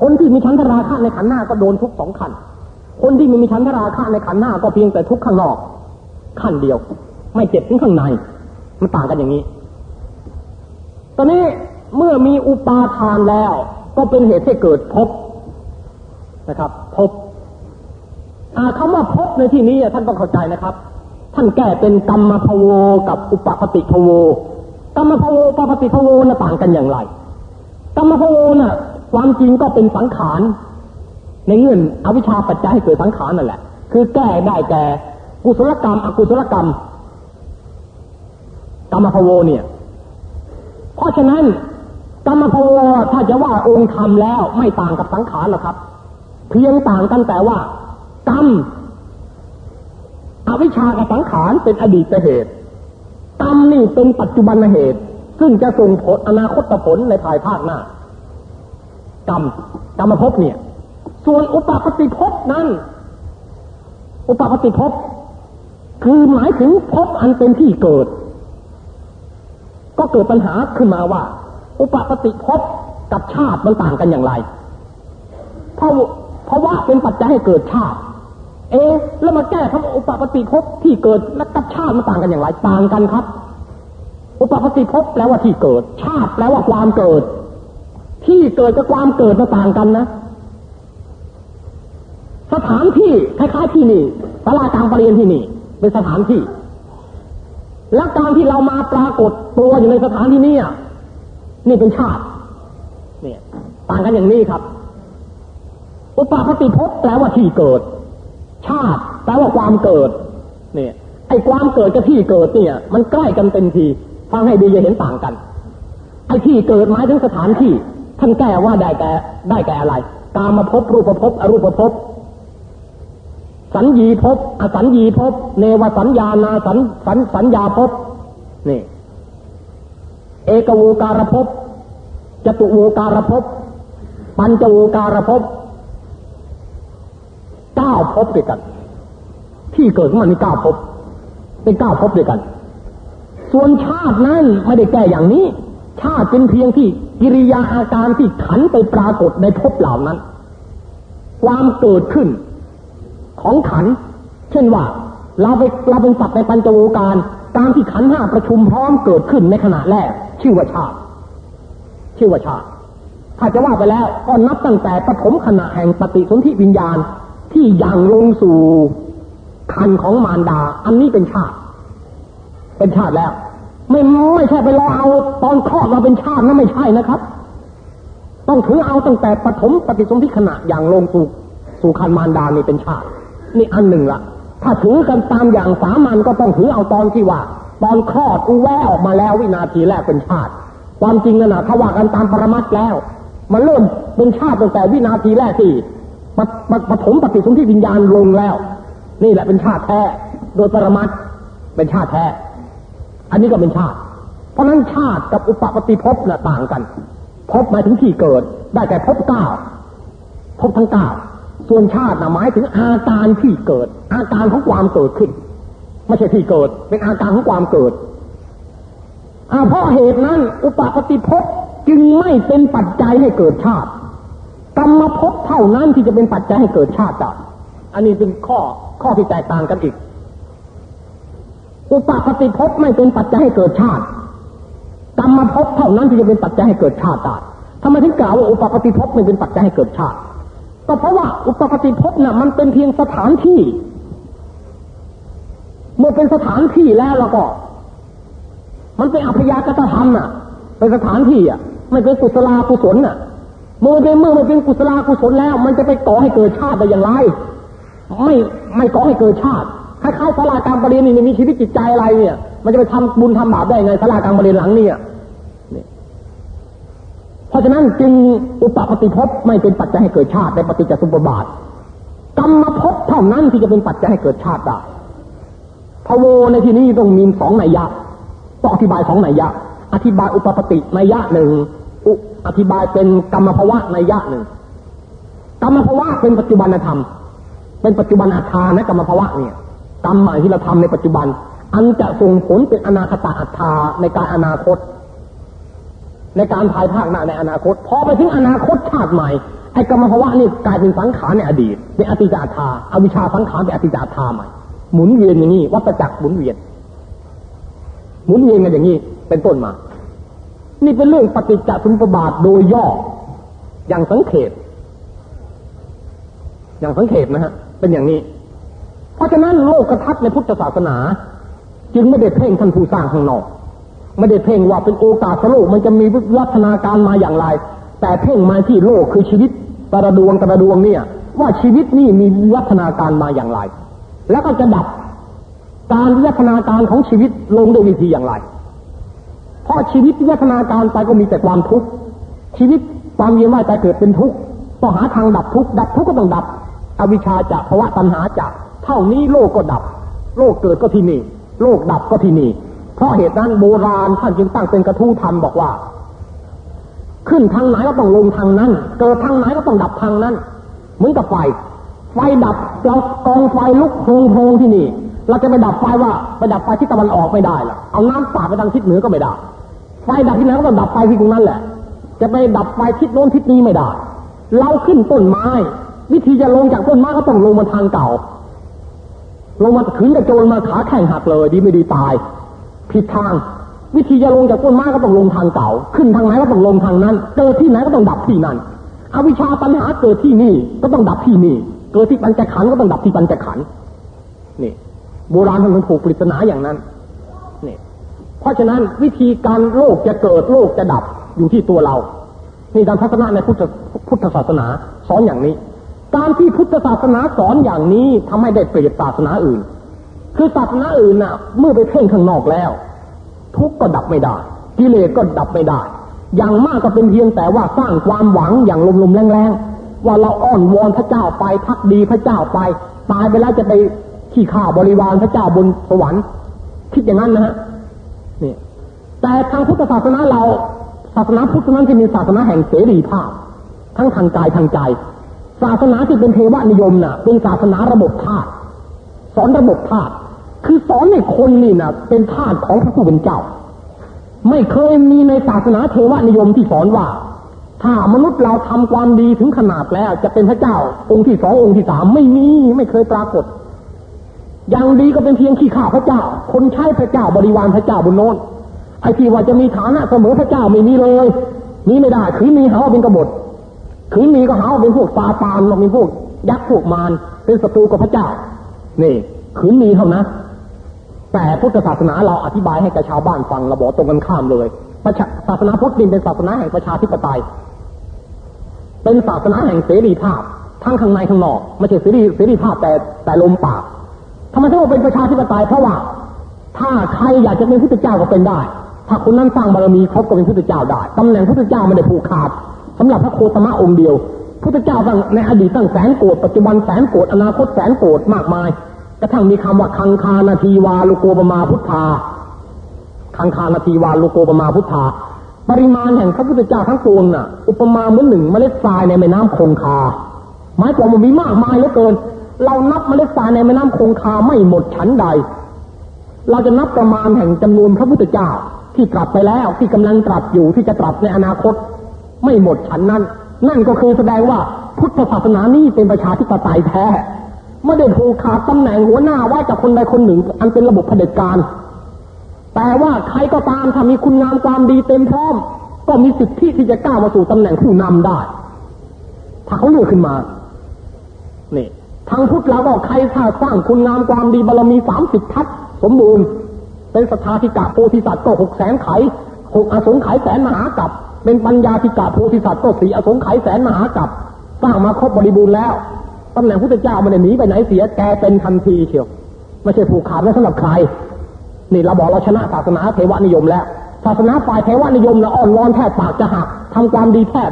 คนที่มีชั้นทราคะในขันหน้าก็โดนทุกสองขัน คนที่ไม่มีชั้นทราคะในขันหน้าก็เพียงแต่ทุกข้างนอกขั้นเดียว ไม่เจ็บถึงข้างใน มันต่างกันอย่างนี้ ตอนนี้เมื่อมีอุปาทานแล้ว ก็เป็นเหตุให้เกิดภพนะครับภพคำว่าภพในที่นี้ท่านต้องเข้าใจนะครับ ท่านแก้เป็นกรรมภโวกับอุปปฏิภโวกรรมภโวอุปปฏิภโวน่ะต่างกันอย่างไรกรรมภโวน่ะ ความจริงก็เป็นสังขาร ในเงื่อนอวิชชาปัจจัยให้เกิดสังขารนั่นแหละ คือแก้ได้แก่กุศลกรรม อกุศลกรรมกรรมภโวเนี่ย เพราะฉะนั้นกรรมภโวถ้าจะว่าองค์ธรรมแล้วไม่ต่างกับสังขารหรอกครับ เพียงต่างกันแต่ว่ากรรมอวิชากับสังขารเป็นอดีตเหตุกรรมนี่เป็นปัจจุบันเหตุ ซึ่งจะส่งผลอนาคตผลในภายภาคหน้า กรรมกรรมภพเนี่ย ส่วนอุปปฏิภพนั้น อุปปฏิภพคือหมายถึงภพอันเป็นที่เกิด ก็เกิดปัญหาขึ้นมาว่า อุปปฏิภพกับชาติมันต่างกันอย่างไรเพราะเพราะว่าเป็นปัจจัยให้เกิดชาติ เอ๊แล้วมาแก้คำอุปปฏิภพที่เกิดและกับชาติมันต่างกันอย่างไร ต่างกันครับ อุปปฏิภพแปลว่าที่เกิด ชาติแปลว่าความเกิด ที่เกิดกับความเกิดมันต่างกันนะ สถานที่คล้ายๆที่นี่ตลาดกลางปรริญญาที่นี่ เป็นสถานที่ และการที่เรามาปรากฏตัวอยู่ในสถานที่นี้นี่เป็นชาติ เนี่ย ต่างกันอย่างนี้ครับ อุปาปฏิภพแปลว่าที่เกิด ชาติแปลว่าความเกิด เนี่ยไอ้ความเกิดกับที่เกิดเนี่ย มันใกล้กันเต็มทีฟังให้ดีจะเห็นต่างกันไอ้ที่เกิดหมายถึงสถานที่ ท่านแก้ว่าได้แก่ได้แก่อะไรกามาพบรูปภพอรูปภพสัญญีภพอสัญญีภพเนวสัญญานาสัญสัญสัญญาภพนี่ เอกโวการภพจตุโวการภพปัญจโวการภพเก้าภพด้วยกัน ที่เกิดของมันมีเก้าภพเป็นเก้าภพด้วยกัน ส่วนชาตินั้นไม่ได้แก้อย่างนี้ ชาติเป็นเพียงที่ กิริยาอาการที่ขันไปปรากฏในภพเหล่านั้น ความเกิดขึ้นของขัน เช่นว่าเราไปเราเป็นสัตว์ในปัญจโวการการที่ขันห้าประชุมพร้อมเกิดขึ้นในขณะแรก ชื่อว่าชาติชื่อว่าชาติถ้าจะว่าไปแล้วก็นับตั้งแต่ปฐมขณะแห่งปฏิสนธิวิญญาณที่ยังลงสู่คันของมารดา อันนี้เป็นชาติ เป็นชาติแล้ว ไม่ไม่ใช่ไปรอเอาตอนคลอดมาเป็นชาตินะไม่ใช่นะครับ ต้องถือเอาตั้งแต่ปฐมปฏิสนธิขณะอย่างลงสู่สู่คันมารดานี่เป็นชาติ นี่อันหนึ่งละถ้าถือกันตามอย่างสามัญก็ต้องถือเอาตอนที่ว่า ตอนคลอดอุแวออกมาแล้ววินาทีแรกเป็นชาติ ความจริงนะถ้าว่ากันตามปรมัตแล้ว มันเริ่มเป็นชาติตั้งแต่วินาทีแรกที่ปปฐมปฏิสนธิวิญญาณลงแล้ว นี่แหละเป็นชาติแท้โดยปรมัตเป็นชาติแท้ อันนี้ก็เป็นชาติ เพราะนั้นชาติกับอุปปฏิภพน่ะต่างกันภพหมายถึงที่เกิด ได้แก่ภพเก้าภพทั้งเก้าส่วนชาติน่ะหมายถึงอาการที่เกิด อาการของความเกิดขึ้น ไม่ใช่ที่เกิด เป็นอาการของความเกิดเพราะเหตุนั้น อุปปฏิภพจึงไม่เป็นปัจจัยให้เกิดชาติกรรมภพเท่านั้นที่จะเป็นปัจจัยให้เกิดชาติได้อันนี้เป็นข้อข้อที่แตกต่างกันอีก อุปปฏิภพไม่เป็นปัจจัยให้เกิดชาติกรรมภพเท่านั้นที่จะเป็นปัจจัยให้เกิดชาติได้ทำไมถึงกล่าวว่าอุปปฏิภพไม่เป็นปัจจัยให้เกิดชาติ ก็เพราะว่าอุปปฏิภพน่ะมันเป็นเพียงสถานที่ เมื่อเป็นสถานที่แล้วเราก็ มันเป็นอัพยากตธรรมอะ เป็นสถานที่อะไม่เป็นกุศลากุศลอะเมื่อเป็นเมื่อมันเป็นกุศลากุศลแล้ว มันจะไปก่อให้เกิดชาติได้อย่างไร ไม่ไม่ก่อให้เกิดชาติ คล้ายๆสลากรรมปรีนนี่มีชีวิตจิตใจอะไรเนี่ย มันจะไปทำบุญทำบาปได้ไงสลากรรมปรีหลังเนี่ยเพราะฉะนั้นจึงอุปปฏิภพไม่เป็นปัจจัยให้เกิดชาติในปฏิจจสมุปบาทกรรมภพเท่านั้นที่จะเป็นปัจจัยให้เกิดชาติได้พโวในที่นี้ต้องมีสองนัยยะต้องอธิบายสองนัยยะ อธิบายอุปปตินัยยะหนึ่งอุอธิบายเป็นกรรมภาวะในยะหนึ่งกรรมภาวะเป็นปัจจุบันธรรม เป็นปัจจุบันอัตานะกรรมภาวะเนี่ย กรรมใหม่ที่เราทำในปัจจุบัน อันจะส่งผลเป็นอนาคตอัตาในการอนาคต ในการภายภาคหน้าในอนาคตพอไปถึงอนาคตชาติใหม่ไอ้กรรมภาวะนี่กลายเป็นสังขารในอดีตเป็นอติจาธาอวิชชาสังขารเป็นอติจาธาใหม่หมุนเวียนอย่างนี้วัฏจักรหมุนเวียน หมุนเวียนกันอย่างนี้เป็นต้นมา นี่เป็นเรื่องปฏิจจสมุปบาทโดยย่อ อย่างสังเขปอย่างสังเขปนะฮะเป็นอย่างนี้ ราะฉะนั้นโลกกระทัดในพุทธศาสนา จึงไม่ได้เพ่งท่านผู้สร้างข้างนอกไม่ได้เพ่งว่าเป็นโอกาสโลกมันจะมีวัฒนาการมาอย่างไร แต่เพ่งมาที่โลกคือชีวิตตระดวงตระดวงเนี่ย ว่าชีวิตนี่มีวัฒนาการมาอย่างไร แล้วก็จะดับการวิวัฒนาการของชีวิตลงโดยวิธีอย่างไร เพราะชีวิตวิวัฒนาการไปก็มีแต่ความทุกข์ชีวิตความเวียนว่ายตายเกิดเป็นทุกข์ต้องหาทางดับทุกข์ดับทุกข์ก็ต้องดับ อวิชชาจะภาวะตัณหาจะ เท่านี้โลกก็ดับ โลกเกิดก็ที่นี่ โลกดับก็ที่นี่ เพราะเหตุนั้นโบราณท่านจึงตั้งเป็นกระทู้ธรรมบอกว่า ขึ้นทางไหนก็ต้องลงทางนั้น เกิดทางไหนก็ต้องดับทางนั้น เหมือนกับไฟ ไฟดับเรากองไฟลุกโพงโพงที่นี่ เราจะไปดับไฟว่าไปดับไฟที่ตะวันออกไม่ได้ล่ะ เอาน้ำสาดไปทางทิศเหนือก็ไม่ได้ ไฟดับที่ไหนก็ต้องดับไฟที่ตรงนั้นแหละ จะไปดับไฟทิศโน้นทิศนี้ไม่ได้ เราขึ้นต้นไม้วิธีจะลงจากต้นไม้ก็ต้องลงมาทางเก่า ลงมาขืนกระโจนมาขาแข็งหักเลย ดีไม่ดีตาย ผิดทาง วิธีจะลงจากต้นไม้ก็ต้องลงทางเก่า ขึ้นทางไหนก็ต้องลงทางนั้น เกิดที่ไหนก็ต้องดับที่นั่นอวิชชาปัญหาเกิดที่นี่ก็ต้องดับที่นี่ เกิดที่ปัญจขันก็ต้องดับที่ปัญจขันนี่โบราณท่านถูกปริศนาอย่างนั้นนี่เพราะฉะนั้นวิธีการโลกจะเกิดโลกจะดับอยู่ที่ตัวเรา นี่การทัศนะในพุทธพุทธศาสนาสอนอย่างนี้ การที่พุทธศาสนาสอนอย่างนี้ทำให้ได้เปรียบศาสนาอื่น คือศาสนาอื่นน่ะ เมื่อไปเพ่งข้างนอกแล้ว ทุกก็ดับไม่ได้ กิเลสก็ดับไม่ได้ อย่างมากก็เป็นเพียงแต่ว่าสร้างความหวังอย่างลมๆแรงๆว่าเราอ้อนวอนพระเจ้าไปพักดีพระเจ้าไป ตายไปแล้วจะไปขี้ข้าบริวารพระเจ้าบนสวรรค์คิดอย่างนั้นนะฮะนี่แต่ทางพุทธศาสนาเราศาสนาพุทธนั้นที่มีศาสนาแห่งเสรีภาพ ทั้งทางกายทางใจ ศาสนาที่เป็นเทวนิยมน่ะ เป็นศาสนาระบบธาตุสอนระบบธาตุคือสอนให้คนนี่น่ะเป็นทาสของพระผู้เป็นเจ้า ไม่เคยมีในศาสนาเทวนิยมที่สอนว่า ถ้ามนุษย์เราทำความดีถึงขนาดแล้ว จะเป็นพระเจ้า องค์ที่สององค์ที่สามไม่มีไม่เคยปรากฏ อย่างดีก็เป็นเพียงขี้ข้าพระเจ้า คนใช้พระเจ้าบริวารพระเจ้าบนโน้นไอ้ที่ว่าจะมีฐานะเสมอพระเจ้าไม่มีเลย นี้ไม่ได้คือมีหาว่าเป็นกบฏ คือมีก็หาว่าเป็นพวกซาตานเป็นพวกยักษ์พวกมารเป็นศัตรูกับพระเจ้า นี่คืนมีเท่านะ แต่พุทธศาสนาเราอธิบายให้กับชาวบ้านฟังเราบอกตรงกันข้ามเลยศาสนาพุทธเป็นศาสนาแห่งประชาธิปไตย เป็นศาสนาแห่งเสรีภาพ ทั้งข้างในข้างนอกไม่ใช่เสรีเสรีภาพแต่แต่ลมปากทำไมถึงว่าเป็นประชาธิปไตยเพราะว่า ถ้าใครอยากจะเป็นพุทธเจ้าก็เป็นได้ ถ้าคนนั้นสร้างบารมีครบก็เป็นพุทธเจ้าได้ตำแหน่งพุทธเจ้าไม่ได้ผูกขาด สำหรับพระโคตมะองค์เดียวพุทธเจ้าตั้งในอดีตตั้งแสนโกดปัจจุบันแสนโกดอนาคตแสนโกดมากมายกระทั่งมีคำว่าคังคานาทีวาลุโกปมาพุทธาคังคานาทีวาลุโกปมาพุทธาปริมาณแห่งพระพุทธเจ้าทั้งปวงน่ะ อุปมาเหมือนหนึ่งเมล็ดทรายในแม่น้ำคงคาหมายความว่ามีมากมายเหลือเกิน เรานับเมล็ดทรายในแม่น้ำคงคาไม่หมดชั้นใด เราจะนับประมาณแห่งจำนวนพระพุทธเจ้าที่ตรัสไปแล้วที่กำลังตรัสอยู่ที่จะตรัสในอนาคต ไม่หมดชั้นนั้น นั่นก็คือแสดงว่าพุทธศาสนานี้เป็นประชาธิปไตยแท้ไม่ได้ผูกขาดตำแหน่งหัวหน้าไว้จากคนใดคนหนึ่ง อันเป็นระบบเผด็จการ แต่ว่าใครก็ตามถ้ามีคุณงามความดีเต็มพร้อม ก็มีสิทธิที่จะก้าวมาสู่ตำแหน่งผู้นำได้ ถ้าเขาเลือกขึ้นมา นี่ทางพุทธเราก็ใครถ้าสร้างคุณงามความดีบารมีสามสิบทัศสมบูรณ์ เป็นสถาธิกะโพธิสัตว์ก็หกแสนไขหกอสงไขยแสนมหากับ เป็นปัญญาธิกะโพธิสัตว์ก็สีอสงไขยแสนมหากับสร้างมาครบบริบูรณ์แล้วตำแหน่งพุทธเจ้ามันหนีไปไหนเสียแกเป็นทันทีเชียวไม่ใช่ผูกขาดไว้สำหรับใคร นี่เราบอกเราชนะศาสนาเทวนิยมแล้ว ศาสนาฝ่ายเทวนิยมนะอ่อนร้อนแทบปากจะหักทำความดีแทบ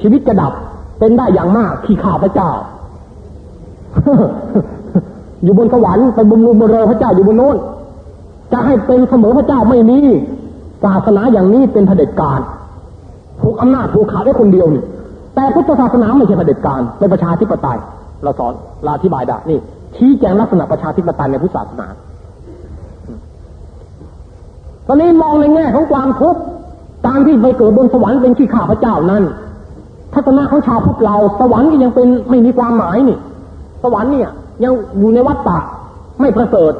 ชีวิตจะดับ เป็นได้อย่างมากขี้ขาพระเจ้า อยู่บนสวรรค์ไปบุญรุมเรอพระเจ้าอยู่บนโน้นจะให้เป็นเสมอพระเจ้าไม่มีศาสนาอย่างนี้เป็นเผด็จการ ถูกอำนาจถูกขาดได้คนเดียวนี่ แต่พุทธศาสนาไม่ใช่เผด็จการเป็นประชาธิปไตย เราสอนเราอธิบายได้นี่ ชี้แจงลักษณะประชาธิปไตยในพุทธศาสนา ตอนนี้มองในแง่ของความทุกข์การที่ไปเกิดบนสวรรค์เป็นขี้ข้าพระเจ้านั้นทัศนะของชาวพุทธเรา สวรรค์ก็ยังเป็นไม่มีความหมายนี่ สวรรค์เนี่ย ยังอยู่ในวัฏฏะไม่ประเสริฐ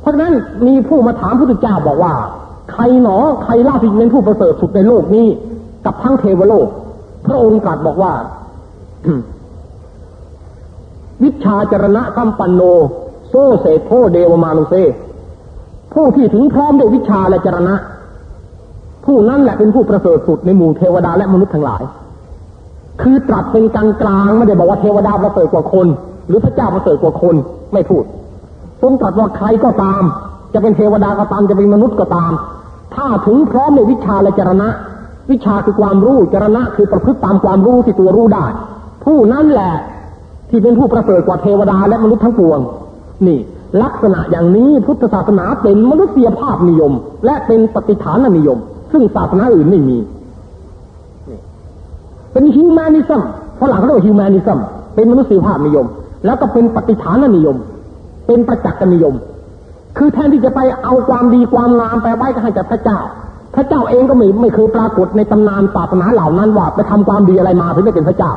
เพราะฉะนั้นมีผู้มาถามพระพุทธเจ้าบอกว่า ใครหนอใครล่าที่เป็นผู้ประเสริฐสุดในโลกนี้ กับทั้งเทวโลก พระองค์ตรัสบอกว่า วิชาจรณะสัมปันโน โซเสโทเดวมานุเซผู้ที่ถึงพร้อมด้วยวิชาและจรณะ ผู้นั้นแหละเป็นผู้ประเสริฐสุดในหมู่เทวดาและมนุษย์ทั้งหลาย คือตรัสเป็นกลางกลางไม่ได้บอกว่าเทวดาประเสริฐกว่าคน หรือพระเจ้าประเสริฐกว่าคนไม่พูดทรงตรัสว่าใครก็ตาม จะเป็นเทวดาก็ตามจะเป็นมนุษย์ก็ตาม ถ้าถึงพร้อมในวิชาและจรณะ วิชาคือความรู้จรณะคือประพฤติตามความรู้ที่ตัวรู้ได้ ผู้นั้นแหละที่เป็นผู้ประเสริฐกว่าเทวดาและมนุษย์ทั้งปวง นี่ ลักษณะอย่างนี้พุทธศาสนาเป็นมนุษยภาพนิยม และเป็นปฏิฐานนิยม ซึ่งศาสนาอื่นไม่มีเป็นฮิวแมนิซึมฝรั่งเขาเรียกว่าฮิวแมนิซึมเป็นมนุษยภาพนิยม แล้วก็เป็นปฏิฐานนิยม เป็นประจักษ์นิยม คือแทนที่จะไปเอาความดีความงามไปไว้ก็ให้กับพระเจ้า พระเจ้าเองก็ไม่ไม่เคยปรากฏในตำนานศาสนาเหล่านั้นว่าไปทำความดีอะไรมาถึงได้เป็นพระเจ้า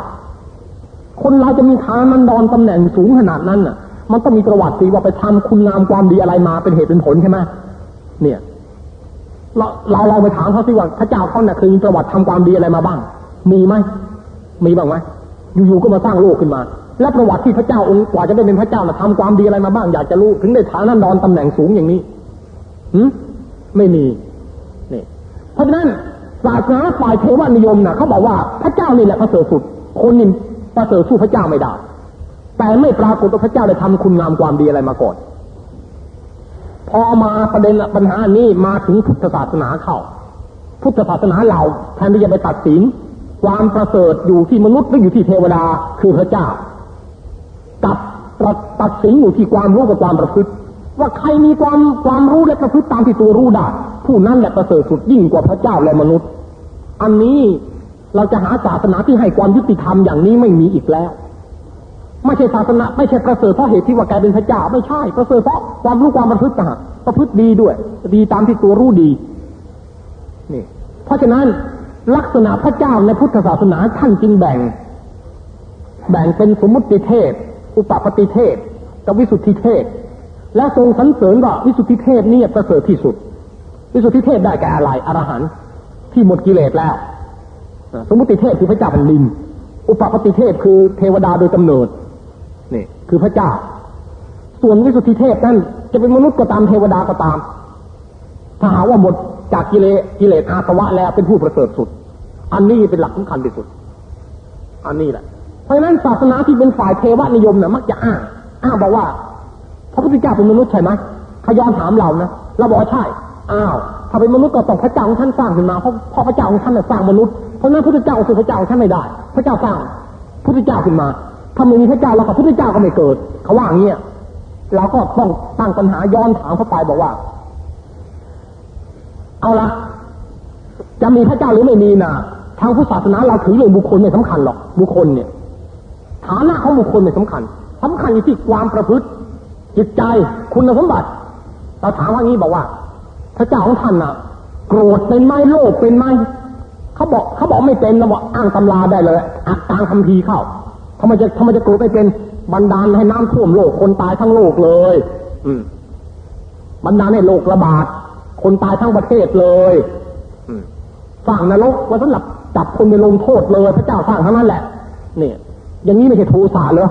คนเราจะมีฐานันดอนตำแหน่งสูงขนาดนั้นน่ะ มันต้องมีประวัติสิว่าไปทำคุณงามความดีอะไรมาเป็นเหตุเป็นผลใช่ไหมเนี่ย เราเราลองไปถามเขาสิว่าพระเจ้าเขาเนี่ยเคยมีประวัติทำความดีอะไรมาบ้าง มีไหมมีบ้างไหมอยู่ๆก็มาสร้างโลกขึ้นมา และประวัติที่พระเจ้าองค์กว่าจะได้เป็นพระเจ้าน่ะทำความดีอะไรมาบ้างอยากจะรู้ถึงได้ฐานันดอนตำแหน่งสูงอย่างนี้หืไม่มี นี่เพราะฉะนั้นศาสนาฝ่ายเทวนิยมน่ะเขาบอกว่าพระเจ้านี่แหละพระเสริฐสุด คนนี่ประเสริฐสู้พระเจ้าไม่ได้ แต่ไม่ปรากฏว่าพระเจ้าได้ทำคุณงามความดีอะไรมาก่อน พอมาประเด็นปัญหานี้มาถึงพุทธศาสนาเข้า พุทธศาสนาเราแทนที่จะไปตัดสิน ความประเสริฐอยู่ที่มนุษย์หรืออยู่ที่เทวดาคือพระเจ้ากับตัดสินอยู่ที่ความรู้กับความประพฤติ ว่าใครมีความความรู้และประพฤติตามที่ตัวรู้ได้ ผู้นั้นแหละประเสริฐสุดยิ่งกว่าพระเจ้าและมนุษย์ อันนี้เราจะหาศาสนาที่ให้ความยุติธรรมอย่างนี้ไม่มีอีกแล้ว ไม่ใช่ศาสนาไม่ใช่ประเสริฐเพราะเหตุที่ว่าแกเป็นพระเจ้าไม่ใช่ประเสริฐเพราะความรู้ความประพฤติต่าประพฤติดีด้วย ดีตามที่ตัวรู้ดีนี่เพราะฉะนั้นลักษณะพระเจ้าในพุทธศาสนาท่านจึงแบ่ง แบ่งเป็นสมมติเทศ อุปปฏิเทศกับวิสุทธิเทศ และทรงสรรเสริญว่าวิสุทธิเทศนี่ประเสริฐที่สุด วิสุทธิเทศได้แก่อะไรอรหันต์ที่หมดกิเลสแล้ว สมมติเทพคือพระเจ้าแผ่นดิน อุปปฏิเทพคือเทวดาโดยกำเนิดนี่คือพระเจ้า ส่วนวิสุทธิเทพนั้นจะเป็นมนุษย์ก็ตามเทวดาก็ตาม ถ้าหาว่าหมดจากกิเลสกิเลสอาสวะแล้วเป็นผู้ประเสริฐสุด อันนี้เป็นหลักสำคัญที่สุด อันนี้แหละ เพราะฉะนั้นศาสนาที่เป็นฝ่ายเทวนิยมเนี่ยมักจะอ้างอ้างบอกว่า พระพุทธเจ้าเป็นมนุษย์ใช่ไหมขย้อนถามเรานะเราบอกว่าใช่ อ้าวถ้าเป็นมนุษย์ก็ต้องพระเจ้าของท่านสร้างขึ้นมาเพราะพระเจ้าของท่านสร้างมนุษย์เพราะนั้นพระเจ้าคือพระเจ้าท่านไม่ได้ พระเจ้าสร้างพระเจ้าขึ้นมาถ้าไม่มีพระเจ้าเรากับพระเจ้าก็ไม่เกิด เขาว่าอย่างนี้เราก็ต้องตั้งปัญหาย้อนถามเขาไปบอกว่า เอาละจะมีพระเจ้าหรือไม่มีนะทางพุทธศาสนาเราถือเรื่องบุคคลไม่สำคัญหรอกบุคคลเนี่ยฐานะของบุคคลไม่สำคัญสำคัญอยู่ที่ความประพฤติ จิตใจคุณสมบัติ เราถามว่างี้บอกว่า พระเจ้าของท่านน่ะโกรธเป็นไหมโลภเป็นไหมเขาบอกเขาบอกไม่เป็นเราบอกอ้างตำราได้เลยอักตางคำพีเข้าทำไมจะทำไมจะโกลัวไม่เป็นบันดาลให้น้ำท่วมโลกคนตายทั้งโลกเลย อืมบันดาลให้โลกระบาดคนตายทั้งประเทศเลยสร้างนรกไว้สำหรับจับคนไปลงโทษเลย พระเจ้าสร้างทั้งนั้นแหละ เนี่ย อย่างนี้ไม่ใช่โทสะเลย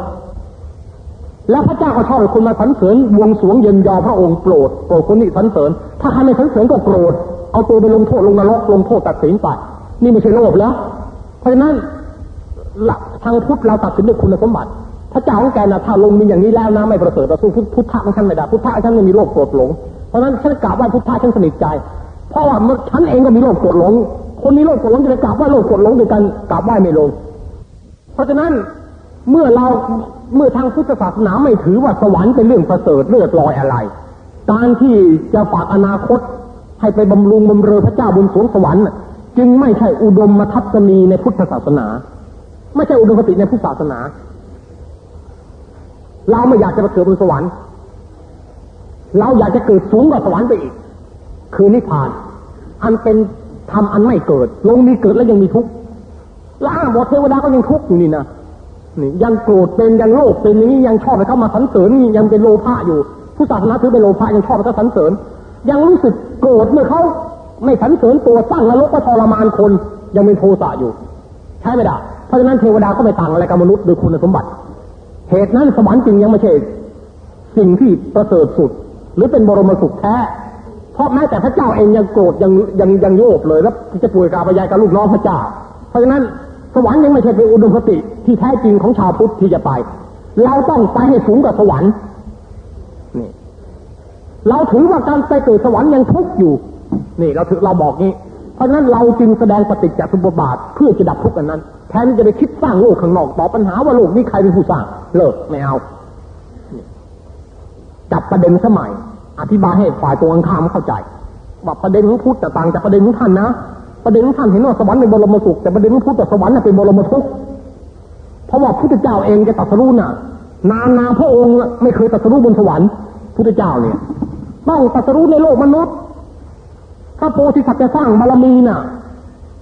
แล้วพระเจ้าก็ชอบให้คนมาสรรเสริญวงสวงเยินยอพระองค์โปรดโปรดคนนี้สรรเสริญ ถ้าใครไม่สรรเสริญก็โกรธเอาตัวไปลงโทษลงนรกลงโทษตัดสินไปนี่ไม่ใช่โลภแล้ว เพราะฉะนั้นหลักทางพุทธเราตัดสินด้วยคุณสมบัติพระเจ้าของแกนะถ้าลงมีอย่างนี้แล้วนะไม่ประเสริฐต่สู้พุทธะของท่านไม่ได้พุทธะท่านไม่มีโลภโกรธหลง เพราะฉะนั้นฉันกราบไหว้พุทธะฉันสนิทใจ เพราะว่าฉันเองก็มีโลภโกรธหลง คนมีโลภโกรธหลงจะไปกราบไหว้โลภโกรธหลงด้วยกันกราบไหว้ไม่ลง เพราะฉะนั้น เมื่อเราเมื่อทางพุทธศาสนาไม่ถือว่าสวรรค์เป็นเรื่องประเสริฐเลือดลอยอะไร การที่จะฝากอนาคตให้ไปบำรุงบำเรอพระเจ้าบนสวงสวรรค์จึงไม่ใช่อุดมมาทัศนีในพุทธศาสนา ไม่ใช่อุดมคติในพุทธศาสนา เราไม่อยากจะไปเกิดบนสวรรค์ เราอยากจะเกิดสูงกว่าสวรรค์ไปอีก คือนิพพาน อันเป็นทำอันไม่เกิด ลงมีเกิดแล้วยังมีทุกข์แล้วอ้างบอกเทวดาก็ยังทุกข์อยู่นี่นะ นี่ยังโกรธเป็นยังโลภเป็นอย่างนี้ยังชอบไปเข้ามาสรรเสริญนี่ยังเป็นโลภะอยู่ ผู้ศาสนาถือเป็นโลภะยังชอบไปเข้าสรรเสริญ ยังรู้สึกโกรธเมื่อเขาไม่สรรเสริญตัวสร้างนรกก็ทรมานคนยังเป็นโทสะอยู่ ใช่ไหมดาเพราะฉะนั้นเทวดาก็ไม่ต่างอะไรกับมนุษย์โดยคุณสมบัติ เหตุนั้นสวรรค์จริงยังไม่ใช่สิ่งที่ประเสริฐสุด หรือเป็นบรมสุขแท้เพราะแม้แต่พระเจ้าเองยังโกรธยังยังยังโยบเลยแล้วจะป่วยกาปยายกับลูกน้องพระเจ้า เพราะฉะนั้น สวรรค์ยังไม่ใช่เป็นอุดมคติที่แท้จริงของชาวพุทธที่จะไป เราต้องไปให้สูงกว่าสวรรค์นี่เราถือว่าการไปเกิดสวรรค์ยังทุกข์อยู่ นี่เราถือเราบอกงี้ เพราะฉะนั้นเราจึงแสดงปฏิจจสมุปบาทเพื่อจะดับทุกข์อันนั้น แทนที่จะไปคิดสร้างโลกข้างนอกตอบปัญหาว่าโลกนี้ใครเป็นผู้สร้าง เลิกไม่เอาจับประเด็นสมัย อธิบายให้ฝ่ายตรงข้ามเข้าใจว่าประเด็นของพุทธแต่ต่างจากประเด็นของท่านนะ ประเด็นท่านเห็นว่าสวรรค์เป็นบรมสุขแต่ประเด็นพุทธแต่สวรรค์เป็นบรมทุกข์เพราะว่าพุทธเจ้าเองจะตรัสรู้น่ะ นานนาพระองค์ไม่เคยตรัสรู้บนสวรรค์พุทธเจ้าเนี่ยต้องตรัสรู้ในโลกมนุษย์ ถ้าโพธิสัตว์จะสร้างบารมีน่ะ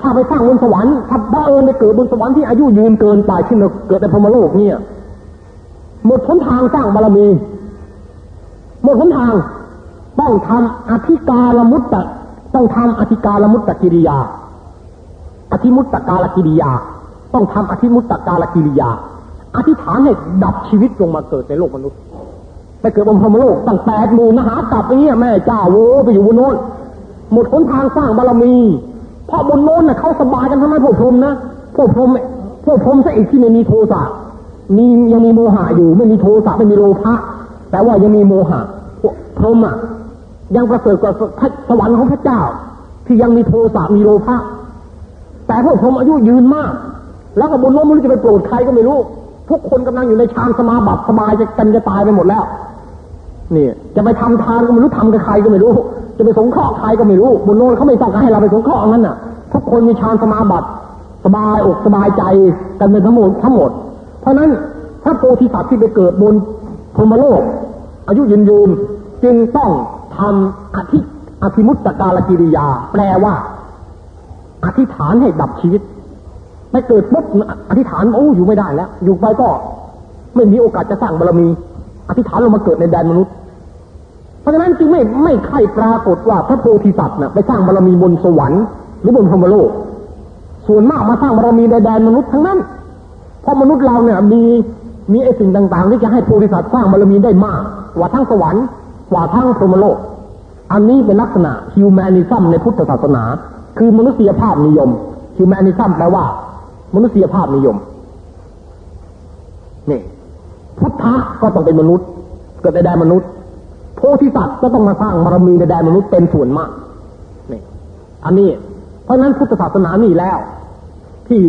ถ้าไปสร้างบนสวรรค์ถ้าบังเอิญไปเกิดบนสวรรค์ที่อายุยืนเกินไปเช่นเกิดในพรมโลกเนี่ยหมดทางสร้างบารมีหมดหนทางต้องทำอธิการมุตตะ ต้องทำอธิการมุตตะกิริยา อธิมุตตะกาลกิริยา ต้องทำอธิมุตตะกาลกิริยา อธิษฐานให้ดับชีวิตลงมาเกิดในโลกมนุษย์ไปเกิดบนพรมโลกตั้งแปดหมู่มหากลับไปเนี่ยแม่เจ้าโว้ไปอยู่บนโน้นหมดหนทางสร้างบารมี เพราะบนโน้นน่ะเขาสบายกันทำไมพวกพรมนะพวกพรมพวกพรมซะอีกที่ไม่มีโทสะมียังมีโมหะอยู่ ไม่มีโทสะไม่มีโลภะแต่ว่ายังมีโมหะพรมอะ ยังประเสริฐกว่าสวรรค์ของพระเจ้า ที่ยังมีโทสะมีโลภะแต่พวกพรหมอายุยืนมาก แล้วก็บนโลกไม่รู้จะไปโปรดใครก็ไม่รู้ ทุกคนกำลังอยู่ในฌานสมาบัติสบายจะกันจะตายไปหมดแล้วนี่จะไปทำทานก็ไม่รู้ทำกับใครก็ไม่รู้ จะไปสงเคราะห์ใครก็ไม่รู้บนโลกเขาไม่ต้องการให้เราไปสงเคราะห์งั้นน่ะ ทุกคนมีฌานสมาบัติสบายอกสบายใจกันเป็นทั้งหมดทั้งหมด เพราะนั้นถ้าโพธิสัตว์ที่ไปเกิดบนพรหมโลก อายุยืนยืนจึงต้อง ทำอธิอธิมุตตกาลกิริยา แปลว่า อธิษฐานให้ดับชีวิต ไม่เกิดปุ๊บอธิษฐานโอ้อยู่ไม่ได้แล้ว อยู่ไปก็ไม่มีโอกาสจะสร้างบารมี อธิษฐานลงมาเกิดในแดนมนุษย์ เพราะฉะนั้นจึงไม่ไม่ใครปรากฏว่าพระโพธิสัตว์นะไปสร้างบารมีบนสวรรค์หรือบนพรหมโลก ส่วนมากมาสร้างบารมีในแดนมนุษย์ทั้งนั้น เพราะมนุษย์เราเนี่ยมีมีไอ้สิ่งต่าง ๆ ที่จะให้โพธิสัตว์สร้างบารมีได้มากกว่าทั้งสวรรค์ กว่าทั้งพรหมโลก อันนี้เป็นลักษณะฮิวแมนิซัมในพุทธศาสนา คือมนุษยภาพนิยมฮิวแมนิซัมแปลว่า มนุษยภาพนิยมนี่พุทธะก็ต้องเป็นมนุษย์ เกิดในแดนมนุษย์โพธิสัตว์ก็ต้องมาสร้างบารมีในแดนมนุษย์เป็นส่วนมากนี่อันนี้ เพราะนั้นพุทธศาสนานี่แล้ว ที่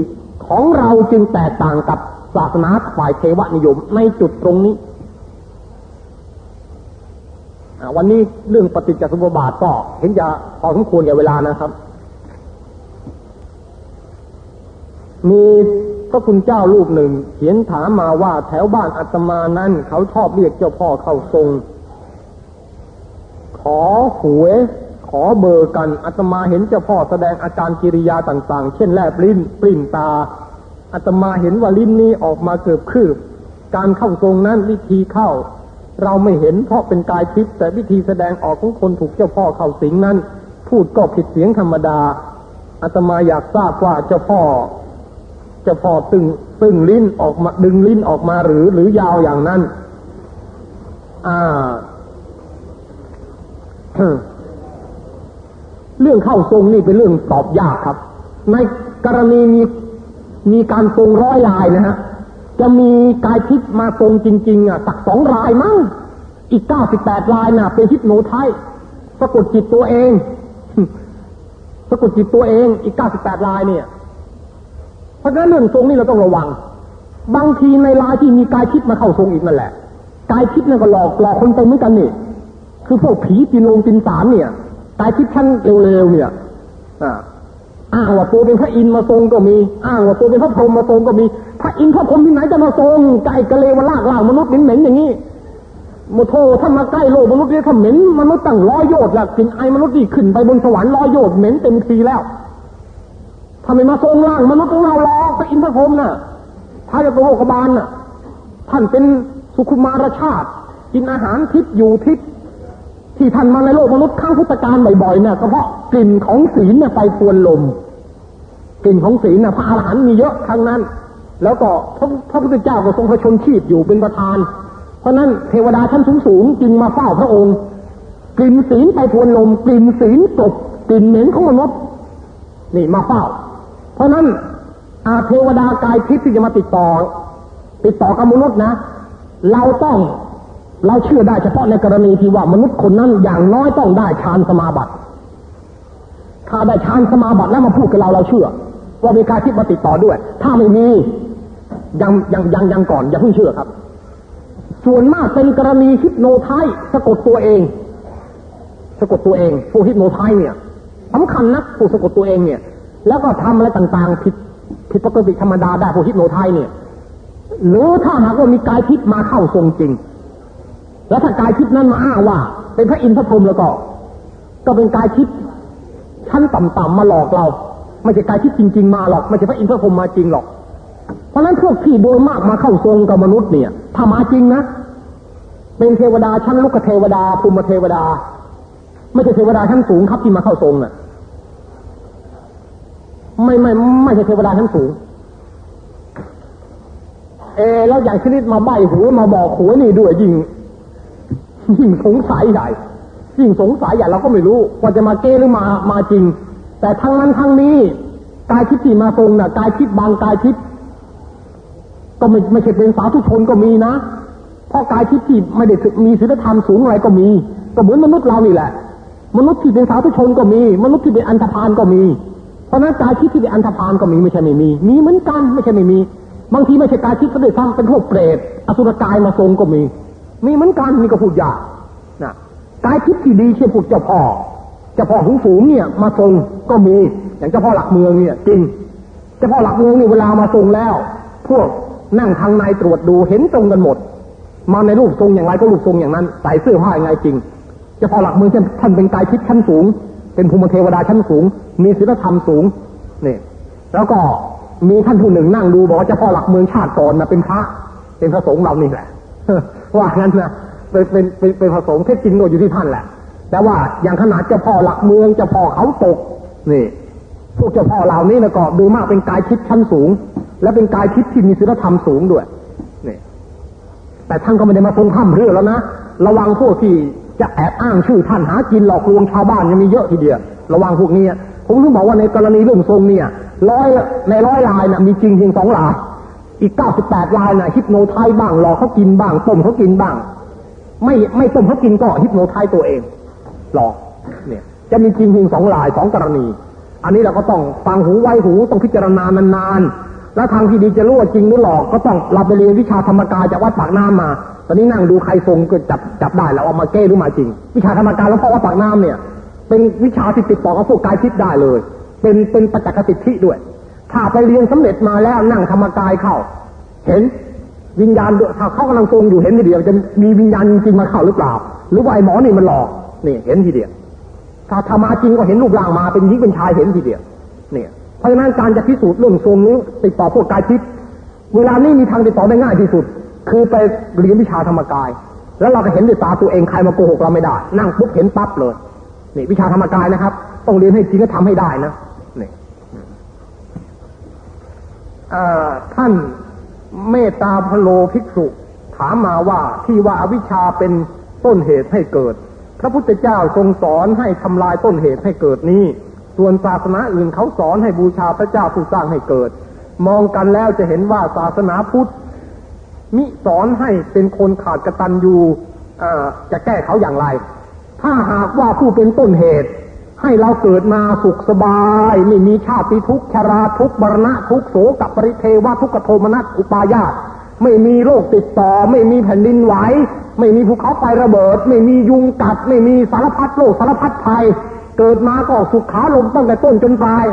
ของเราจึงแตกต่างกับศาสนาฝ่ายเทวนิยมในจุดตรงนี้ วันนี้เรื่องปฏิจจสมุปบาทก็เห็นจะพอสมควรแก่เวลานะครับ มีพระคุณเจ้ารูปหนึ่ง เขียนถามมาว่าแถวบ้านอาตมานั้น เขาชอบเรียกเจ้าพ่อเข้าทรง ขอหวยขอเบอร์กันอาตมาเห็นเจ้าพ่อแสดงอาการกิริยาต่างๆ เช่นแลบลิ้นปลิ้นตาอาตมาเห็นว่าลิ้นนี้ออกมาเกือบคืบ การเข้าทรงนั้นวิธีเข้า เราไม่เห็นเพราะเป็นกายทิพย์แต่วิธีแสดงออกของคนถูกเจ้าพ่อเข้าสิงนั้น พูดก็ผิดเสียงธรรมดาอาตมาอยากทราบว่าเจ้าพ่อเจ้าพ่อตึงตึงลิ้นออกมาดึงลิ้นออกมาหรือหรือยาวอย่างนั้น อ่า เรื่องเข้าทรงนี่เป็นเรื่องตอบยากครับ ในกรณีมีมีการทรงร้อยลายนะฮะ จะมีกายทิพย์มาทรงจริง ๆ อะสักสองรายมั้งอีกเก้าสิบแปดรายน่ะ เป็นฮิปโนไทสะกดจิตตัวเองสะกดจิตตัวเองอีกเก้าสิบแปดรายเนี่ย เพราะฉะนั้นเรื่องทรงนี่เราต้องระวัง บางทีในรายที่มีกายทิพย์มาเข้าทรงอีกนั่นแหละกายทิพย์นั่นก็หลอกหลอกคนไปเหมือนกันนี่คือพวกผีจินลงจินสามเนี่ยกายทิพย์ท่านเร็วๆเนี่ยอ่าอ้างว่าตัวเป็นพระอินทร์มาทรงก็มี อ้างว่าตัวเป็นพระพรหมมาทรงก็มี ระอินทร์พระพรหมที่ไหนจะมาทรงใจกะเลวลากล่างมนุษย์เหม็นๆอย่างนี้โมโทถ้ามาใกล้โลกมนุษย์เนี่ยถ้าเหม็นมนุษย์ตั้งร้อยโยชน์ละกลิ่นไอมนุษย์นี่ขึ้นไปบนสวรรค์ร้อยโยชน์เหม็นเต็มทีแล้วถ้าไมมาทรงร่างมนุษย์ของเราหรอกไปอินทร์พรมน่ะท้ายกโลกบาลน่ะ ท่านเป็นสุขุมารชาติ กินอาหารทิพย์อยู่ทิพย์ที่ท่านมาในโลกมนุษย์ข้างพุทธการบ่อยๆเนี่ยก็เพราะกลิ่นของศีลเนี่ยไปพวนลมกลิ่นของศีลน่ะพระอรหันต์มีเยอะครั้งนั้น แล้วก็พระพระพุทธเจ้าก็ทรงพระชนชีพอยู่เป็นประธาน เพราะนั้นเทวดาชั้นสูงๆจึงมาเฝ้าพระองค์ กลิ่นศีลไปพวนลมกลิ่นศีลกบกลิ่นเหม็นของมนุษย์นี่มาเฝ้า เพราะนั้นอาเทวดากายทิพย์ที่จะมาติดต่อ ติดต่อกับมนุษย์นะ เราต้องเราเชื่อได้เฉพาะในกรณีที่ว่ามนุษย์คนนั้นอย่างน้อยต้องได้ฌานสมาบัติ ถ้าได้ฌานสมาบัติแล้วมาพูดกับเราเราเชื่อ ว่ามีการทิพย์มาติดต่อด้วย ถ้าไม่มี ยังยังยังยังก่อนอย่าเพิ่งเชื่อครับ ส่วนมากเป็นกรณีฮิปโนไทสะกดตัวเอง สะกดตัวเองผู้ฮิปโนไทเนี่ยสำคัญนะผู้สะกดตัวเองเนี่ย แล้วก็ทำอะไรต่างๆผิดผิดปกติธรรมดาได้ผู้ฮิปโนไทเนี่ยหรือถ้าหากว่ามีกายทิพย์มาเข้าทรงจริง แล้วถ้ากายทิพย์นั้นมาอ้างว่า เป็นพระอินทร์พระพรหมแล้วก็ ก็เป็นกายทิพย์ชั้นต่ำๆมาหลอกเรา ไม่ใช่กายทิพย์จริง ๆ มาหรอก ไม่ใช่พระอินทร์พระพรหมมาจริงหรอก ราะนั้นพวกที่โดยมากมาเข้าทรงกับมนุษย์เนี่ยถ้ามาจริงนะ เป็นเทวดาชั้นลูกเทวดาภูมิเทวดา ไม่ใช่เทวดาชั้นสูงครับที่มาเข้าทรงน่ะ ไม่ไม่ไม่ใช่เทวดาชั้นสูง เอแล้วอย่างชนิดมาใบหูมาบอกหวนี่ด้วยยิ่งยิ่งสงสัยใหญ่ยิ่งสงสัยใหญ่เราก็ไม่รู้ว่าจะมาเก้หรือมามาจริง แต่ทั้งนั้นทั้งนี้กายทิพย์ที่มาทรงน่ะกายทิพย์บางกายทิพย์ ก็ไม่ไม่ใช่เป็นสาธุชนก็มีนะ เพราะกายทิพย์ไม่ได้มีศีลธรรมสูงอะไรก็มี ก็เหมือนมนุษย์เรานี่แหละ มนุษย์ที่เป็นสาธุชนก็มี มนุษย์ที่เป็นอันธพาลก็มี เพราะนั้นกายทิพย์ที่เป็นอันธพาลก็มีไม่ใช่ไม่มี มีเหมือนกันไม่ใช่ไม่มี บางทีไม่ใช่กายทิพย์ก็ด้วยซ้ำเป็นพวกเปรตอสุรกายมาทรงก็มี มีเหมือนกันนี่ก็พูดยากนะกายทิพย์ที่ดีเช่นพวกเจ้าพ่อเจ้าพ่อหูฝูงเนี่ยมาทรงก็มี อย่างเจ้าพ่อหลักเมืองเนี่ยจริงเจ้าพ่อหลักเมืองนี่เวลามาทรงแล้ว พวก นั่งทางในตรวจดูเห็นตรงกันหมด มาในรูปทรงอย่างไรก็รูปทรงอย่างนั้นใส่เสื้อผ้าอย่างไรจริงจ้าพ่อหลักเมืองท่านเป็นกายทิพย์ชั้นสูง เป็นภูมิเทวดาชั้นสูง มีศีลธรรมสูงนี่แล้วก็มีท่านผู้หนึ่งนั่งดูบอกว่าจ้าพ่อหลักเมืองชาติก่อนนะเป็นพระ เป็นพระสงฆ์เรานี่แหละว่างั้นนะเป็นเป็นเป็นเป็นพระสงฆ์เท็จจริงก็อยู่ที่ท่านแหละ แต่ว่าอย่างขนาดจ้าพ่อหลักเมืองจ้าพ่อเขาตกนี่พวกเจ้าพ่อเหล่านี้นะก็ดูมากเป็นกายทิพย์ชั้นสูง และเป็นกายทิพย์ที่มีศีลธรรมสูงด้วยนี่แต่ท่านก็ไม่ได้มาทรงถ้ำเรื่อแล้วนะระวังพวกที่จะแอบอ้างชื่อท่านหากินหลอกลวงชาวบ้านยังมีเยอะทีเดียวระวังพวกนี้ผมถึงบอกว่าในกรณีเรื่องทรงเนี่ยร้อยในร้อยลายนะ่ะมีจริงเพียงสองลายอีกเก้าสิบแปดลายนะ่ะฮิปโนไทบ้างหลอกเขากินบ้างต้มเขากินบ้าง ไม่ไม่ต้มเขากินก็ฮิปโนไทตัวเองหลอกเนี่ย จะมีจริงเพียงสองลายสองกรณี อันนี้เราก็ต้องฟังหูไว้หูต้องพิจารณานานๆ แล้วทางที่ดีจะรู้ว่าจริงหรือหลอกก็ต้องเราไปเรียนวิชาธรรมกายจากวัดปากน้ำมา ตอนนี้นั่งดูใครทรงก็จับจับได้แล้วเอามาแก้หรือมาจริง วิชาธรรมกายแล้วพ่อวัดปากน้ำเนี่ย เป็นวิชาที่ติดต่อกับพวกกายทิพย์ได้เลย เป็นเป็นปัจจกสิทธิด้วย ถ้าไปเรียนสำเร็จมาแล้วนั่งธรรมกายเข้า เห็นวิญญาณถ้าเขากำลังทรงอยู่เห็นทีเดียวจะมีวิญญาณจริงมาเข้าหรือเปล่า หรือว่าไอ้หมอนี่มันหลอกนี่เห็นทีเดียวถ้าธรรมาจริงก็เห็นรูปร่างมาเป็นหญิงเป็นชายเห็นทีเดียวเนี่ย ราะฉะนั้นการจะพิสูจน์เรื่องทรงนี้ติดต่อพวกกายทิพย์เวลานี้มีทางติดต่อได้ง่ายที่สุด คือไปเรียนวิชาธรรมกาย แล้วเราก็เห็นด้วยตาตัวเองใครมาโกหกเราไม่ได้ นั่งปุ๊บเห็นปั๊บเลยนี่วิชาธรรมกายนะครับ ต้องเรียนให้จริงและทำให้ได้นะนี่ท่านเมตตาพโลภิกษุถามมาว่าที่ว่าอวิชชาเป็นต้นเหตุให้เกิด พระพุทธเจ้าทรงสอนให้ทำลายต้นเหตุให้เกิดนี้ ส่วนศาสนาอื่นเขาสอนให้บูชาพระเจ้าผู้สร้างให้เกิด มองกันแล้วจะเห็นว่าศาสนาพุทธ มิสอนให้เป็นคนขาดกตัญญูจะแก้เขาอย่างไร ถ้าหากว่าผู้เป็นต้นเหตุ ให้เราเกิดมาสุขสบาย ไม่มีชาติทุกข์ชราทุกข์บรณะทุกข์โศกับปริเทวะทุกขโทมนัสอุปายาตไม่มีโรคติดต่อ ไม่มีแผ่นดินไหวไม่มีภูเขาไฟระเบิด ไม่มียุงกัด ไม่มีสารพัดโรคสารพัดภัย เกิดมาก็สุขขาลมตั้งแต่ต้นจนปลาย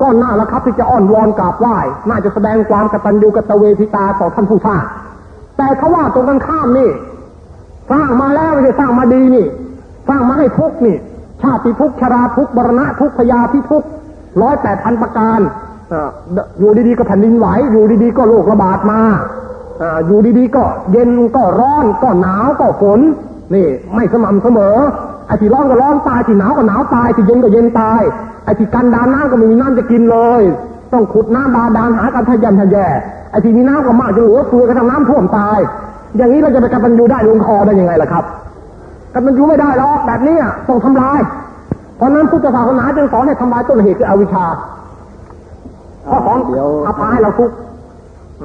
ก็น่าละครับที่จะอ้อนวอนกราบไหว้น่าจะแสดงความกตัญญูกตเวทิตาต่อท่านผู้สร้างแต่เขาว่าตรงกันข้ามนี่ สร้างมาแล้วไม่ใช่สร้างมาดีนี่ สร้างมาให้ทุกนี่ ชาติทุกชราทุกบรณะทุกพยาธิทุกร้อยแปดพันประการอยู่ดีๆก็แผ่นดินไหวอยู่ดีๆก็โรคระบาดมาอยู่ดีๆก็เย็นก็ร้อนก็หนาวก็ฝนนี่ ไม่สม่ำเสมอ ไอ้ที่ร้อนก็ร้อนตายที่หนาวก็หนาวตายที่เย็นก็เย็นตายไอ้ที่กันดานน้ำก็ไม่มีน้ำจะกินเลย ต้องขุดน้ำบาดาลหากันทะยันทะแย่ไอ้ที่มีน้ำก็มากจะหัวตัวก็ทำน้ำท่วมตาย อย่างนี้เราจะไปกันตันยูได้ลงคอได้ยังไงล่ะครับกันตันยูไม่ได้หรอกแบบนี้ต้องทำลาย เพราะนั้นพุทธศาสนาจึงสอนให้ทำลายต้นเหตุคืออวิชชาเพราะของเดี๋ยวอาปาให้เราทุก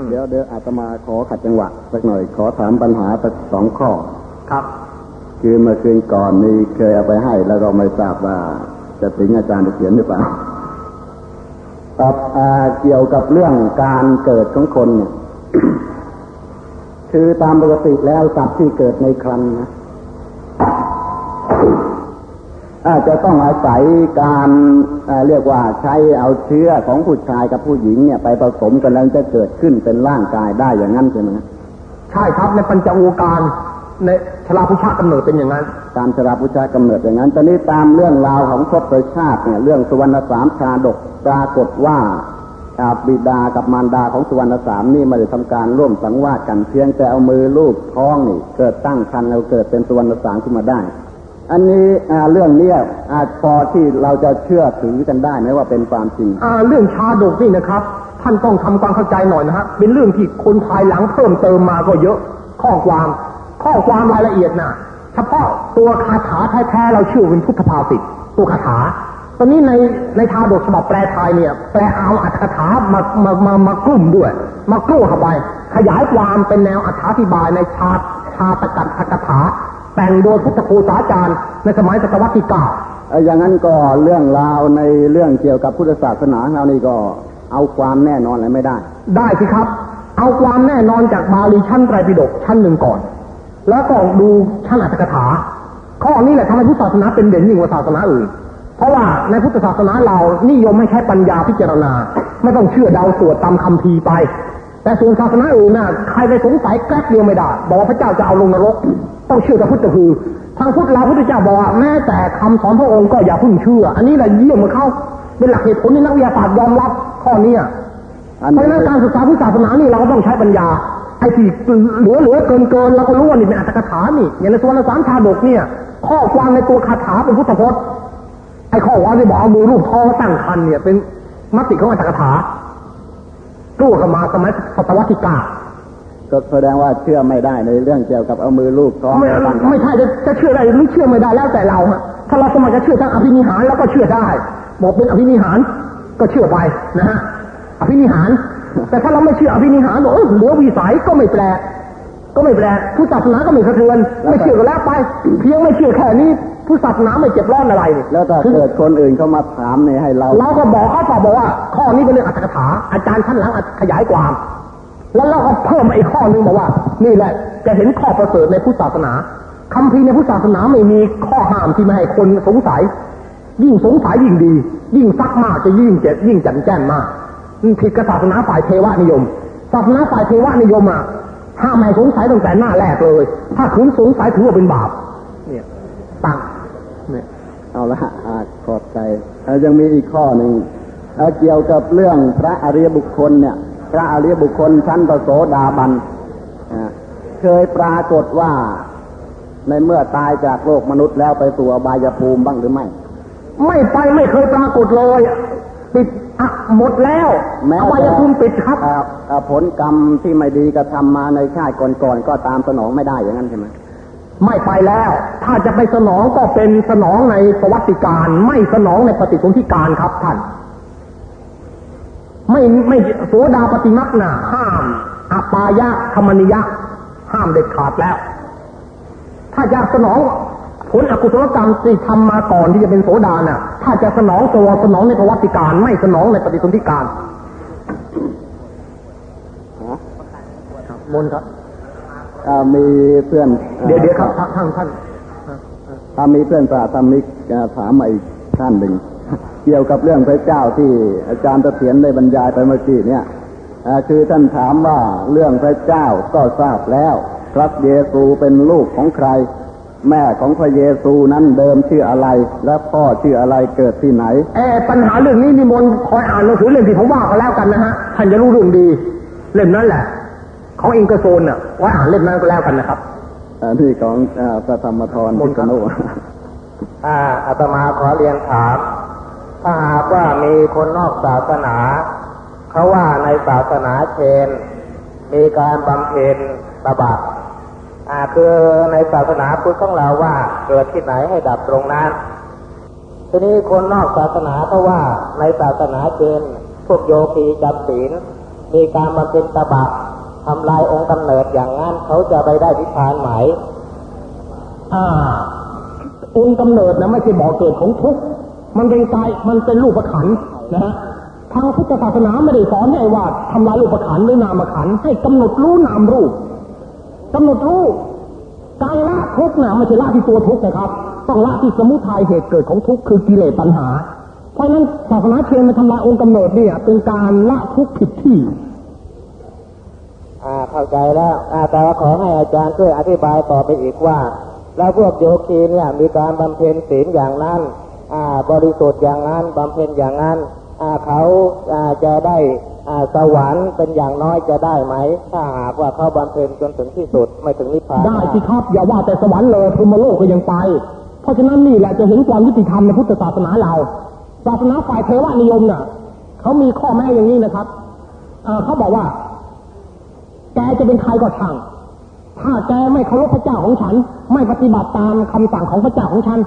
เดี๋ยวเดี๋ยวอาตมาขอขัดจังหวะสักหน่อยขอถามปัญหาสักสองข้อครับ คือเมื่อคืนก่อนนี้เคยเอาไปให้ แล้วก็ไม่ทราบว่า จะถึงอาจารย์จะเขียนหรือเปล่าตอบเกี่ยวกับเรื่องการเกิดของคนเนี่ย คือตามปกติแล้วสัตว์ที่เกิดในครันนะอาจจะต้องอาศัยการเรียกว่าใช้เอาเชื้อของผู้ชายกับผู้หญิงเนี่ย ไปผสมกันแล้วจะเกิดขึ้นเป็นร่างกายได้อย่างนั้นใช่ไหมใช่ครับในปัญจโวการ ในชราพุชากำเนิดเป็นอย่างนั้น ตามชราพุชากำเนิดอย่างนั้น ตอนนี้ตามเรื่องราวของทศชาติเนี่ยเรื่องสุวรรณสามชาดกปรากฏว่าอาบิดากับมารดาของสุวรรณสามนี่มาได้ทำการร่วมสังวาสกันเพียงแต่เอามือลูบท้องนี่เกิดตั้งคันแล้วเกิดเป็นสุวรรณสามขึ้นมาได้ อันนี้เรื่องเนี้ยอาจพอที่เราจะเชื่อถือกันได้ไหมว่าเป็นความจริงเรื่องชาดกนี่นะครับ ท่านต้องทำความเข้าใจหน่อยนะฮะเป็นเรื่องที่คนภายหลังเพิ่มเติมมาก็เยอะข้อความ ข้อความรายละเอียดนะ่ะเฉพาะตัวคาถาแท้ๆเราเชื่อเป็นพุทธภาษิตตัวคาถาตอนนี้ในในชาดกฉบับแปลไทยเนี่ย แปลเอาอัตถกถามามามามากลุ่มด้วย มากลุ่มเข้าไป ขยายความเป็นแนวอธิบายในชาชาตกัตถกถาแต่งโดยพุทธภูสาจารย์ในสมัยศตวรรษที่เก้าอย่างนั้นก็เรื่องราวในเรื่องเกี่ยวกับพุทธศาสนาเรานี่ก็เอาความแน่นอนอะไรไม่ได้ ได้สิครับ เอาความแน่นอนจากบาลีชั้นไตรปิฎกชั้นหนึ่งก่อน แล้วก็ดูชั้นอัตถกถา ข้อนี้แหละทำให้พุทธศาสนาเป็นเด่นยิ่งกว่าศาสนาอื่น เพราะว่าในพุทธศาสนาเรานิยมไม่ใช้ปัญญาพิจารณา ไม่ต้องเชื่อเดาสวดตามคำพีไป แต่ส่วนศาสนาอื่นน่ะใครไปสงสัยแกล้เดียวไม่ได้บอกว่าพระเจ้าจะเอาลงนรก ต้องเชื่อพระพุทธคือทางพุทธเราพุทธเจ้าบอกว่าแม้แต่คำสอนพระองค์ก็อย่าพึ่งเชื่อ อันนี้แหละเยี่ยมมาเข้าเป็นหลักเหตุผลที่นักวิทยาศาสตร์ยอมรับข้อนี้เพราะนั้นการศึกษาพุทธศาสนานี่เราก็ต้องใช้ปัญญา ไอ้ที่เหลือเหลือเกินเกินเราก็รู้ว่านี่เป็นอัตถกถานี่อย่างในส่วนสามชาดกเนี่ย ข้อความในตัวคาถาเป็นพุทธพจน์ไอ้ข้อความที่บอกเอามือรูปท้องตั้งคันเนี่ย เป็นมติของอัตถกถาตู้กันมาสมัยศตวรรษที่เก้าก็แสดงว่าเชื่อไม่ได้ในเรื่องเกี่ยวกับเอามือลูกท้องไม่ไม่ใช่จะจะเชื่อได้หรือเชื่อไม่ได้แล้วแต่เราฮะถ้าเราสมัครจะเชื่อทางอภินิหารแล้วก็เชื่อได้ บอกเป็นอภินิหารก็เชื่อไปนะฮะอภินิหาร แต่ถ้าเราไม่เชื่ออภินิหารบอกเออเหลือวิสัยก็ไม่แปลกก็ไม่แปลกผู้ศาสนาก็ไม่สะเทือนไม่เชื่อก็แล้วไป เพียงไม่เชื่อแค่นี้ผู้ศาสนาไม่เจ็บร้อนอะไรแล้วถ้าเกิดคนอื่นเขามาถามเนี่ยให้เรา เราก็บอกเขาบอกว่า ข้อนี้เป็นเรื่องอัตถกถา อาจารย์ท่านหลังขยายความ แล้วเราก็เพิ่มอีกข้อนึงบอกว่า นี่แหละ จะเห็นข้อประเสริฐในพุทธศาสนาคำพีในพุทธศาสนาไม่มีข้อห้ามที่ไม่ให้คนสงสัย ยิ่งสงสัยยิ่งดี ยิ่งซักมากจะยิ่งเจ็บยิ่งจันแจ้นมาก ผิดกับศาสนาฝ่ายเทวนิยม ศาสนาฝ่ายเทวนิยมอะห้ามไม่สงสัยตั้งแต่หน้าแรกเลย ถ้าคุณสงสัยถือว่าเป็นบาป เนี่ยตั้งเนี่ยเอาละขอบใจยังมีอีกข้อหนึ่งเกี่ยวกับเรื่องพระอริยบุคคลเนี่ย พระอริยบุคคลชั้นประโสดาบันเคยปรากฏว่าในเมื่อตายจากโลกมนุษย์แล้วไปสู่อบายภูมิบ้างหรือไม่ ไม่ไปไม่เคยปรากฏเลยปิด อะหมดแล้วอบายภูมิปิดครับผลกรรมที่ไม่ดีกระทำมาในชาติก่อนๆก็ตามสนองไม่ได้อย่างนั้นใช่ไหมไม่ไปแล้ว ถ้าจะไปสนองก็เป็นสนองในสวัสดิการ ไม่สนองในปฏิสนธิการครับท่าน ไม่ไม่โสดาปฏิมักนะห้ามอปายะธรรมนิยะ ห้ามเด็ดขาดแล้ว ถ้าจะสนอง ผลอกุศลกรรมที่ทำมาก่อนที่จะเป็นโสดาน่ะ ถ้าจะสนองตัวสนองในประวัติการ ไม่สนองในปฏิสนธิการมนครับมีเพื่อน เดี๋ยวเดี๋ยวครับท่านท่านถ้ามีเพื่อนปราธรรมิกถามมาอีกท่านหนึ่ง เกี่ยวกับเรื่องพระเจ้าที่อาจารย์ตะเถียนได้บรรยายไปเมื่อกี้เนี่ยคือท่านถามว่าเรื่องพระเจ้าก็ทราบแล้ว พระเยซูเป็นลูกของใคร แม่ของพระเยซูนั้นเดิมชื่ออะไร และพ่อชื่ออะไรเกิดที่ไหน เออปัญหาเรื่องนี้นิมนต์คอยอ่านหนังสือเล่มที่ผมว่าก็แล้วกันนะฮะท่านจะรู้เรื่องดีเล่มนั้นแหละ ของอิงกระโซนน่ะว่าอ่านเล่มนั้นก็แล้วกันนะครับอันนี้ของอาพระธรรมทรมพินต์ษครับณุอ่าอาตมาขอเรียนถาม ถ้าหากว่ามีคนนอกศาสนาเขาว่าในศาสนาเชน มีการบำเพ็ญตบะอ่า คือในศาสนาพุทธของเราว่าเกิดที่ไหนให้ดับตรงนั้น ทีนี้คนนอกศาสนาเขาว่าในศาสนาเชนพวกโยคีจำศีลมีการบำเพ็ญตบะทำลายองค์กำเนิดอย่างนั้นเขาจะไปได้วิพานไหมอ่าองค์กำเนิดนะไม่ใช่บ่อเกิดของทุกมันเป็นกายมันเป็นรูปขันนะฮะทางพุทธศาสนาไม่ได้สอนให้ว่าทำลายรูปขันหรือนามขันให้กำหนดรู้นามรูป กำหนดรู้การละทุกข์นะไม่ใช่ละที่ตัวทุกข์นะครับ ต้องละที่สมุทัยเหตุเกิดของทุกข์คือกิเลสตัณหา เพราะนั้นศาสนาเชนมาทำลายองค์กำเนิดเนี่ย เป็นการละทุกข์ผิดที่อ่าเข้าใจแล้วอแต่ว่าขอให้อาจารย์ช่วยอธิบายต่อไปอีกว่า แล้วพวกโยคีเนี่ยมีการบำเพ็ญศีลอย่างนั้นอ่าบริสุทธิ์อย่างนั้นบำเพ็ญอย่างนั้นอ่าเขาอ่าจะได้ สวรรค์เป็นอย่างน้อยจะได้ไหม ถ้าหากว่าเขาบำเพ็ญจนถึงที่สุดไม่ถึงนิพพานได้สิครับอย่าว่าแต่สวรรค์เลยพรหมโลกก็ยังไป เพราะฉะนั้นนี่แหละจะเห็นความยุติธรรมในพุทธศาสนาเราศาสนาฝ่ายเทวนิยมน่ะเขามีข้อแม้อย่างนี้นะครับเอ่อเขาบอกว่า แกจะเป็นใครก็ช่างถ้าแกไม่เคารพพระเจ้าของฉัน ไม่ปฏิบัติตามคำสั่งของพระเจ้าของฉัน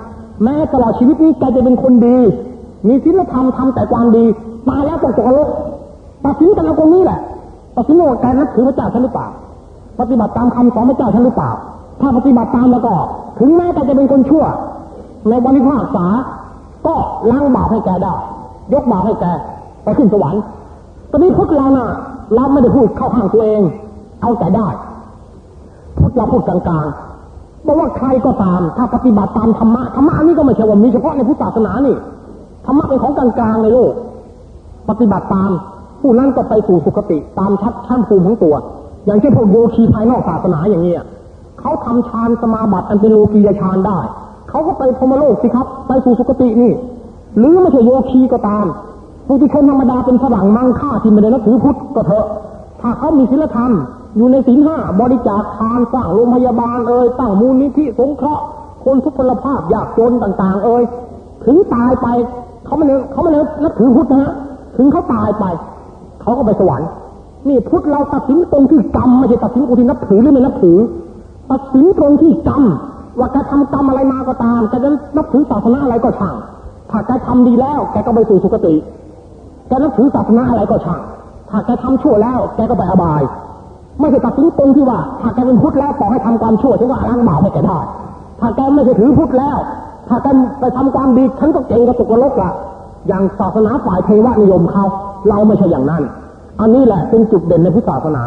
แม้ตลอดชีวิตนี้แกจะเป็นคนดี มีศีลธรรมทำแต่ความดีตายแล้วตกตกนรก ตัดสินกันเอาตรงนี้แหละตัดสินว่าแกนับถือพระเจ้าฉันหรือเปล่า ปฏิบัติตามคำสอนพระเจ้าฉันหรือเปล่า ถ้าปฏิบัติตามแล้วก็ ถึงแม้แกจะเป็นคนชั่ว ในวันที่พาษา ก็ล้างบาปให้แกได้ ยกบาปให้แกไปขึ้นสวรรค์ตอนนี้พุทธเราน่ะเราไม่ได้พูดเข้าข้างตัวเอง เอาแต่ได้พุทธเราพูดกลางๆบอกว่าใครก็ตาม ถ้าปฏิบัติตามธรรมะธรรมะนี่ก็ไม่ใช่ว่ามีเฉพาะในพุทธศาสนานี่ธรรมะเป็นของกลางๆในโลก ปฏิบัติตาม ผู้นั้นก็ไปสู่สุคติตามชัดชั้นภูมิของตัว อย่างเช่นพวกโยคีภายนอกศาสนาอย่างเงี้ยเขาทำฌานสมาบัติอันเป็นโลกียฌานได้ เขาก็ไปพมโลกสิครับ ไปสู่สุคตินี่ หรือไม่ใช่โยคีก็ตามผู้ที่ชนธรรมดาเป็นฝรั่งมังค่าที่ไม่ได้นับถือพุทธก็เถอะ ถ้าเขามีศีลธรรม อยู่ในศีลห้าบริจาคทานสร้างโรงพยาบาลเอ่ยตั้งมูลนิธิสงเคราะห์คนทุกพลภาพยากจนต่าง ๆ เอ่ยถึงตายไปเขาไม่ได้เขาไม่ได้นับถือพุทธนะฮะถึงเขาตายไป เขาก็ไปสวรรค์นี่พุทธเราตัดสินตรงที่กรรมไม่ใช่ตัดสินตรงที่นับถือหรือไม่นับถือตัดสินตรงที่กรรมว่าแกทำกรรมอะไรมาก็ตามแกจะนับถือศาสนาอะไรก็ช่างถ้าแกทำดีแล้วแกก็ไปสู่สุคติแกนับถือศาสนาอะไรก็ช่างถ้าแกทำชั่วแล้วแกก็ไปอบาย ไม่ใช่ตัดสินตรงที่ว่าถ้าแกเป็นพุทธแล้วปล่อให้ทำความชั่วฉันก็ล้างบาปให้แกได้ถ้าแกไม่ใช่ถือพุทธแล้ว ถ้าแกไปทำความดีฉันก็เก่งก็ตกนรกละอย่างศาสนาฝ่ายเทวนิยมเขา เราไม่ใช่อย่างนั้น อันนี้แหละเป็นจุดเด่นในพุทธศาสนา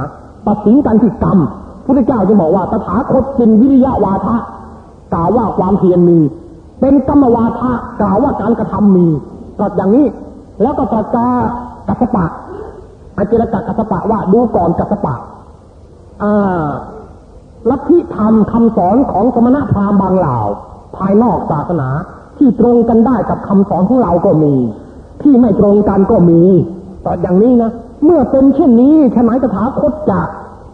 ตัดสินกันที่กรรมพุทธเจ้าจะบอกว่าตถาคตเป็นวิริยะวาทะกล่าวว่าความเพียรมี เป็นกรรมวาทะกล่าวว่าการกระทำมีตรัสอย่างนี้ แล้วก็ตรัสกากัสปะอาจรกักัสปะว่าดูก่อนกัสสปะอ่าลัทธิธรรมคำสอนของสมณพราหมณ์บางเหล่า ภายนอกศาสนาที่ตรงกันได้กับคำสอนของเราก็มี ที่ไม่ตรงกันก็มี ต่ออย่างนี้นะเมื่อเป็นเช่นนี้ฉนัยตถาคตจะ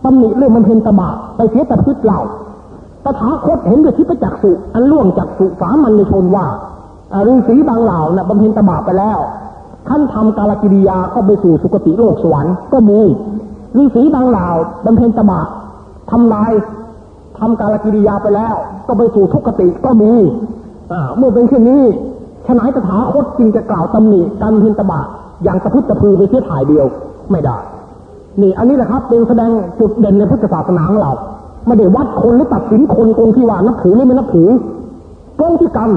ตำหนิเรื่องมันเพนตบะไปเสียแต่พืชเราตถาคตเห็นด้วยทิพจักสุอันล่วงจากสุสามัญชนว่าฤาษีบางเหล่านะ่ะบำเพ็ญตบะไปแล้วขั้นทำกาลกิริยาก็ไปสู่สุคติโลกสวรรค์ก็มีฤาษีบางเหล่าบำเพ็ญตบะทำลายทำกาลกิริยาไปแล้ว ก็ไปสู่ทุกขติก็มีเมื่อเป็นเช่นนี้ฉนัยตถาคตจึงจะกล่าวตำหนิการบำเพ็ญตบะ อย่างตะพุตตะพือไปเสียถ่ายเดียวไม่ได้ นี่อันนี้แหละครับเป็นแสดงจุดเด่นในพุทธศาสนาของเราไม่ได้วัดคนหรือตัดสินคนตรงที่ว่านับถือหรือไม่นับถือตรงที่กรรม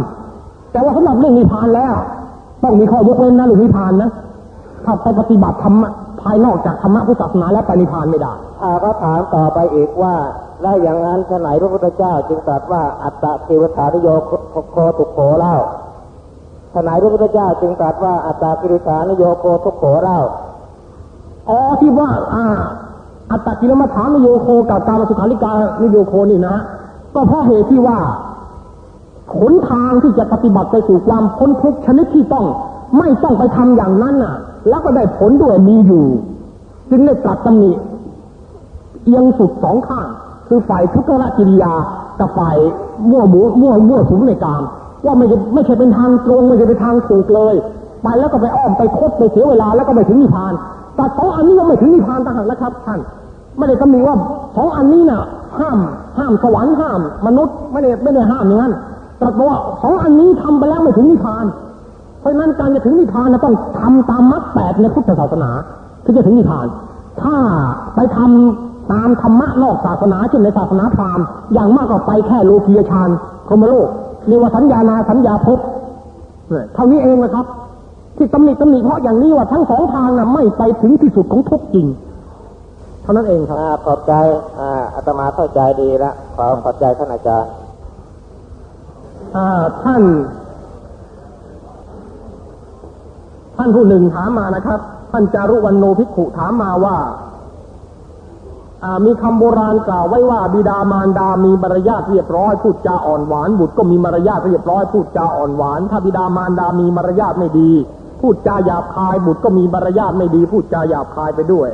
แต่ว่าสำหรับเรื่องนิพพานแล้ว ต้องมีข้อยกเว้นนะหรือนิพพานนะถ้าไปปฏิบัติธรรมภายนอกจากธรรมะพุทธศาสนาแล้วไปนิพพานไม่ได้อ่าก็ถามต่อไปอีกว่าแล้อย่างนั้นฉะไหนพระพุทธเจ้าจึงตรัสว่าอัตตะกิวถานิโยโคตุโขเล่า ฉะไหนพระพุทธเจ้าจึงตรัสว่าอัตตะกิริสานิโยโคทุกโขเล่าอ๋อที่ว่าอ่าอัตตกิลมัฐานโยโคกับการมสุขาริกานโยโคนี่นะก็เพราะเหตุที่ว่าขนทางที่จะปฏิบัติไปสู่ความพ้นทุกข์ชนิดที่ต้อง ไม่ต้องไปทำอย่างนั้นน่ะ แล้วก็ได้ผลด้วยมีอยู่ จึงได้ตรัสตำหนิเอียงสุดสองข้าง คือฝ่ายทุกขละกิริยากับฝ่ายมั่วหมูมั่วมั่วสุมในกาม ว่าไม่ไม่ใช่เป็นทางตรงไม่ใช่เป็นทางถูกเลย ไปแล้วก็ไปอ้อมไปคดไปเสียเวลาแล้วก็ไปถึงนิพพาน แต่สองอันนี้ยังไม่ถึงนิพพานต่างหากนะครับท่านไม่ได้ตำหนิว่าสองอันนี้น่ะ ห้ามห้ามสวรรค์ห้าม มนุษย์ไม่ได้ไม่ได้ห้ามอย่างนั้นแตรัว่าสองอันนี้ทำไปแล้วไม่ถึงนิพพาน เพราะนั้นการจะถึงนิพพานนะต้องทำตามมรรคแปดในพุทธศาสนาถึงจะถึงนิพพาน ถ้าไปทำตามธรรมะนอกศาสนาเช่นในศาสนาพราหมณ์อย่างมากก็ไปแค่โลกียฌานพรหมโลก เรียกว่าสัญญานาสัญญาภพเท่านี้เองนะครับ ที่ตำหนิตำหนิเพราะอย่างนี้ว่าทั้งสองทางน่ะไม่ไปถึงที่สุดของทุกจริง เท่านั้นเองครับขอบใจอาตมาเข้าใจดีแล้วขอขอบใจท่านอาจารย์ท่าน ท่านผู้หนึ่งถามมานะครับ ท่านจารุวันโนภิกขุถามมาว่า มีคำโบราณกล่าวไว้ว่าบิดามารดามีมารยาทเรียบร้อยพูดจาอ่อนหวานบุตรก็มีมารยาทเรียบร้อยพูดจาอ่อนหวาน ถ้าบิดามารดามีมารยาทไม่ดี พูดจาหยาบคายบุตรก็มีมารยาทไม่ดี พูดจาหยาบคายไปด้วย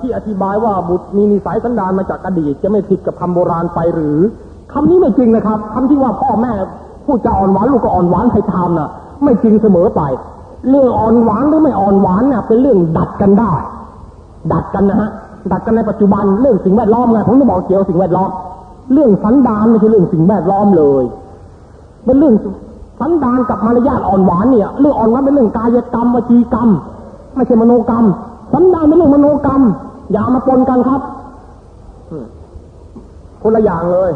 ที่อธิบายว่าบุตรมีนิสัยสันดานมาจากอดีต จะไม่ผิดกับคำโบราณไปหรือคำนี้ไม่จริงนะครับคำที่ว่าพ่อแม่พูดจาอ่อนหวานลูกก็อ่อนหวานใครทำน่ะ ไม่จริงเสมอไป เรื่องอ่อนหวานหรือไม่อ่อนหวานเนี่ยเป็นเรื่องดัดกันได้ ดัดกันนะฮะ ดัดกันในปัจจุบันเรื่องสิ่งแวดล้อมไงผมจะบอกเกี่ยวสิ่งแวดล้อม เรื่องสันดานไม่ใช่เรื่องสิ่งแวดล้อมเลยเป็นเรื่องสันดานกับมารยาทอ่อนหวานเนี่ยเรื่องอ่อนหวานเป็นเรื่องกายกรรมวจีกรรมไม่ใช่มโนกรรม สันดานเป็นเรื่องมโนกรรม อย่ามาปนกันครับคนละอย่างเลย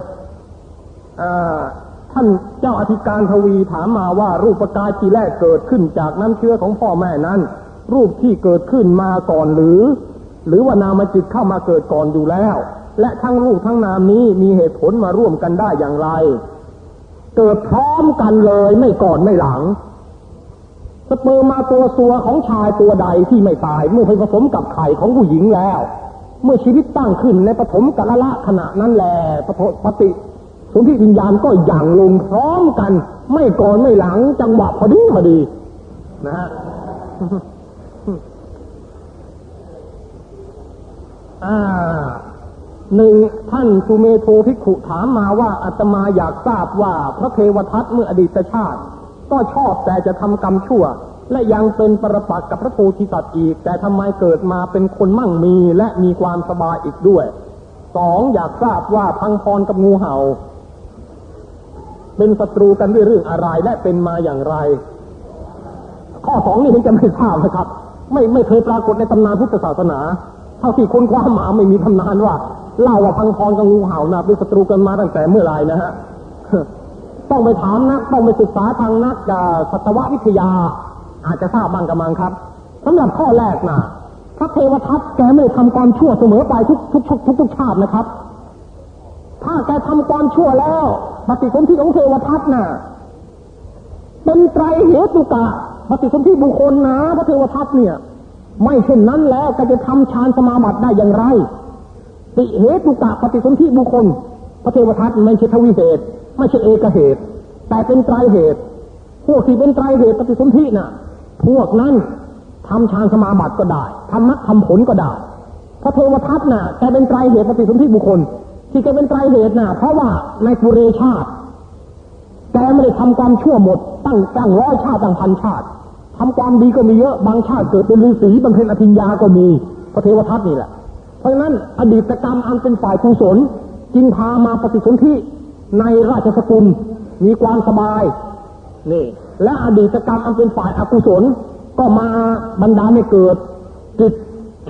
ท่านเจ้าอธิการทวีถามมาว่ารูปกายที่แรกเกิดขึ้นจากน้ำเชื้อของพ่อแม่นั้น รูปที่เกิดขึ้นมาก่อนหรือ หรือว่านามจิตเข้ามาเกิดก่อนอยู่แล้ว และทั้งรูปทั้งนามนี้มีเหตุผลมาร่วมกันได้อย่างไร เกิดพร้อมกันเลยไม่ก่อนไม่หลังสเปิร์มาตัวสัวของชายตัวใดที่ไม่ตาย เมื่อไปผสมกับไข่ของผู้หญิงแล้ว เมื่อชีวิตตั้งขึ้นในปฐมกัลละขณะนั้นแหละปฏิสนธิวิญญาณก็อย่างลงพร้อมกัน ไม่ก่อนไม่หลังจังหวะพอดีพอดี นะฮะ หนึ่งท่านสุเมโทภิกขุถามมาว่าอาตมาอยากทราบว่าพระเทวทัตเมื่ออดีตชาติ ก็ชอบแต่จะทำกรรมชั่ว และยังเป็นปรปักกับพระโพธิสัตว์อีก แต่ทำไมเกิดมาเป็นคนมั่งมีและมีความสบายอีกด้วยสองอยากทราบว่าพังพรกับงูเห่า เป็นศัตรูกันด้วยเรื่องอะไรและเป็นมาอย่างไร ข้อสองนี่ผมจะไม่ทราบนะครับ ไม่ไม่เคยปรากฏในตำนานพุทธศาสนา ท่าที่ค้นคว้ามาไม่มีตำนานว่าเล่าว่าพังพรกับงูเห่านะเป็นศัตรูกันมาตั้งแต่เมื่อไรนะฮะต้องไปถามนักต้องไปศึกษาทางนักสัตววิทยา อาจจะทราบบ้างกับมังครับสำหรับข้อแรกนะพระเทวทัตแกไม่ได้ทำความชั่วเสมอไปทุกทุกทุกทุกทุกชาตินะครับ ถ้าแกทำความชั่วแล้วปฏิสนธิของเทวทัตน่ะเป็นไตรเหตุกะปฏิสนธิบุคคลนะพระเทวทัตเนี่ย ไม่เช่นนั้นแล้วก็จะทำฌานสมาบัติได้อย่างไร ติเหตุกะปฏิสนธิบุคคล พระเทวทัตไม่ใช่ทวิเหตุ ไม่ใช่เอกเหตุ แต่เป็นไตรเหตุ พวกที่เป็นไตรเหตุปฏิสนธิน่ะ พวกนั้นทำฌานสมาบัติก็ได้ทำมรรคทำผลก็ได้ พระเทวทัตน่ะแกเป็นไตรเหตุปฏิสนธิบุคคล ที่แกเป็นไตรเหตุน่ะ เพราะว่าในปุเรชาติแกไม่ได้ทำความชั่วหมดตั้งตั้งร้อยชาติตั้งพันชาติ ทำความดีก็มีเยอะบางชาติเกิดเป็นฤาษีบางเพ็ญอภิญญาก็มีพระเทวทัตนี่แหละ เพราะฉะนั้นอดีตกรรมอันเป็นฝ่ายกุศลจึงพามาปฏิสนธิในราชสกุลมีความสบายนี่และอดีตกรรมอันเป็นฝ่ายอกุศลก็มาบรรดาในเกิดจิต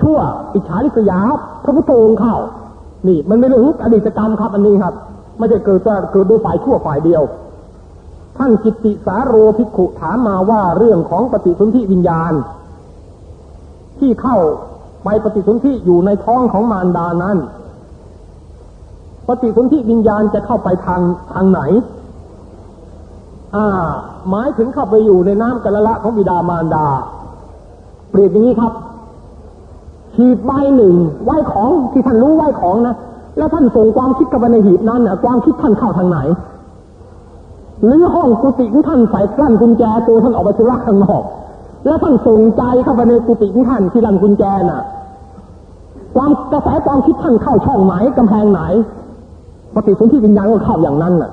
ชั่วอิจฉาริษยาพระพุทโธงเข้านี่ มันไม่รื่องอดีตกรรมครับอันนี้ครับไม่ใช่เกิดแต่เกิดโดยฝ่ายชั่วฝ่ายเดียว ท่านกิติสาโรภิกขุถามมาว่าเรื่องของปฏิสนธิวิญญาณ ที่เข้าไปปฏิสนธิอยู่ในท้องของมารดานั้น ปฏิสนธิวิญญาณจะเข้าไปทางทางไหน อ่า หมายถึงเข้าไปอยู่ในน้ำกระละของบิดามารดา เปรียบอย่างนี้ครับหีบใบหนึ่งไหวของที่ท่านรู้ไหวของนะแล้วท่านส่งความคิดกับไปในหีบนั้นนะความคิดท่านเข้าทางไหน หรือห้องกุฏิของท่านใส่กลั้นกุญแจตัวท่านออกไปสุราข้างนอก แล้วท่านส่งใจเข้าไปในกุฏิของท่านที่ลันกุญแจน่ะ ความกระแสความคิดท่านเข้าช่องไหนกำแพงไหนปฏิสนธิวิญญาณก็เข้าอย่างนั้นน่ะ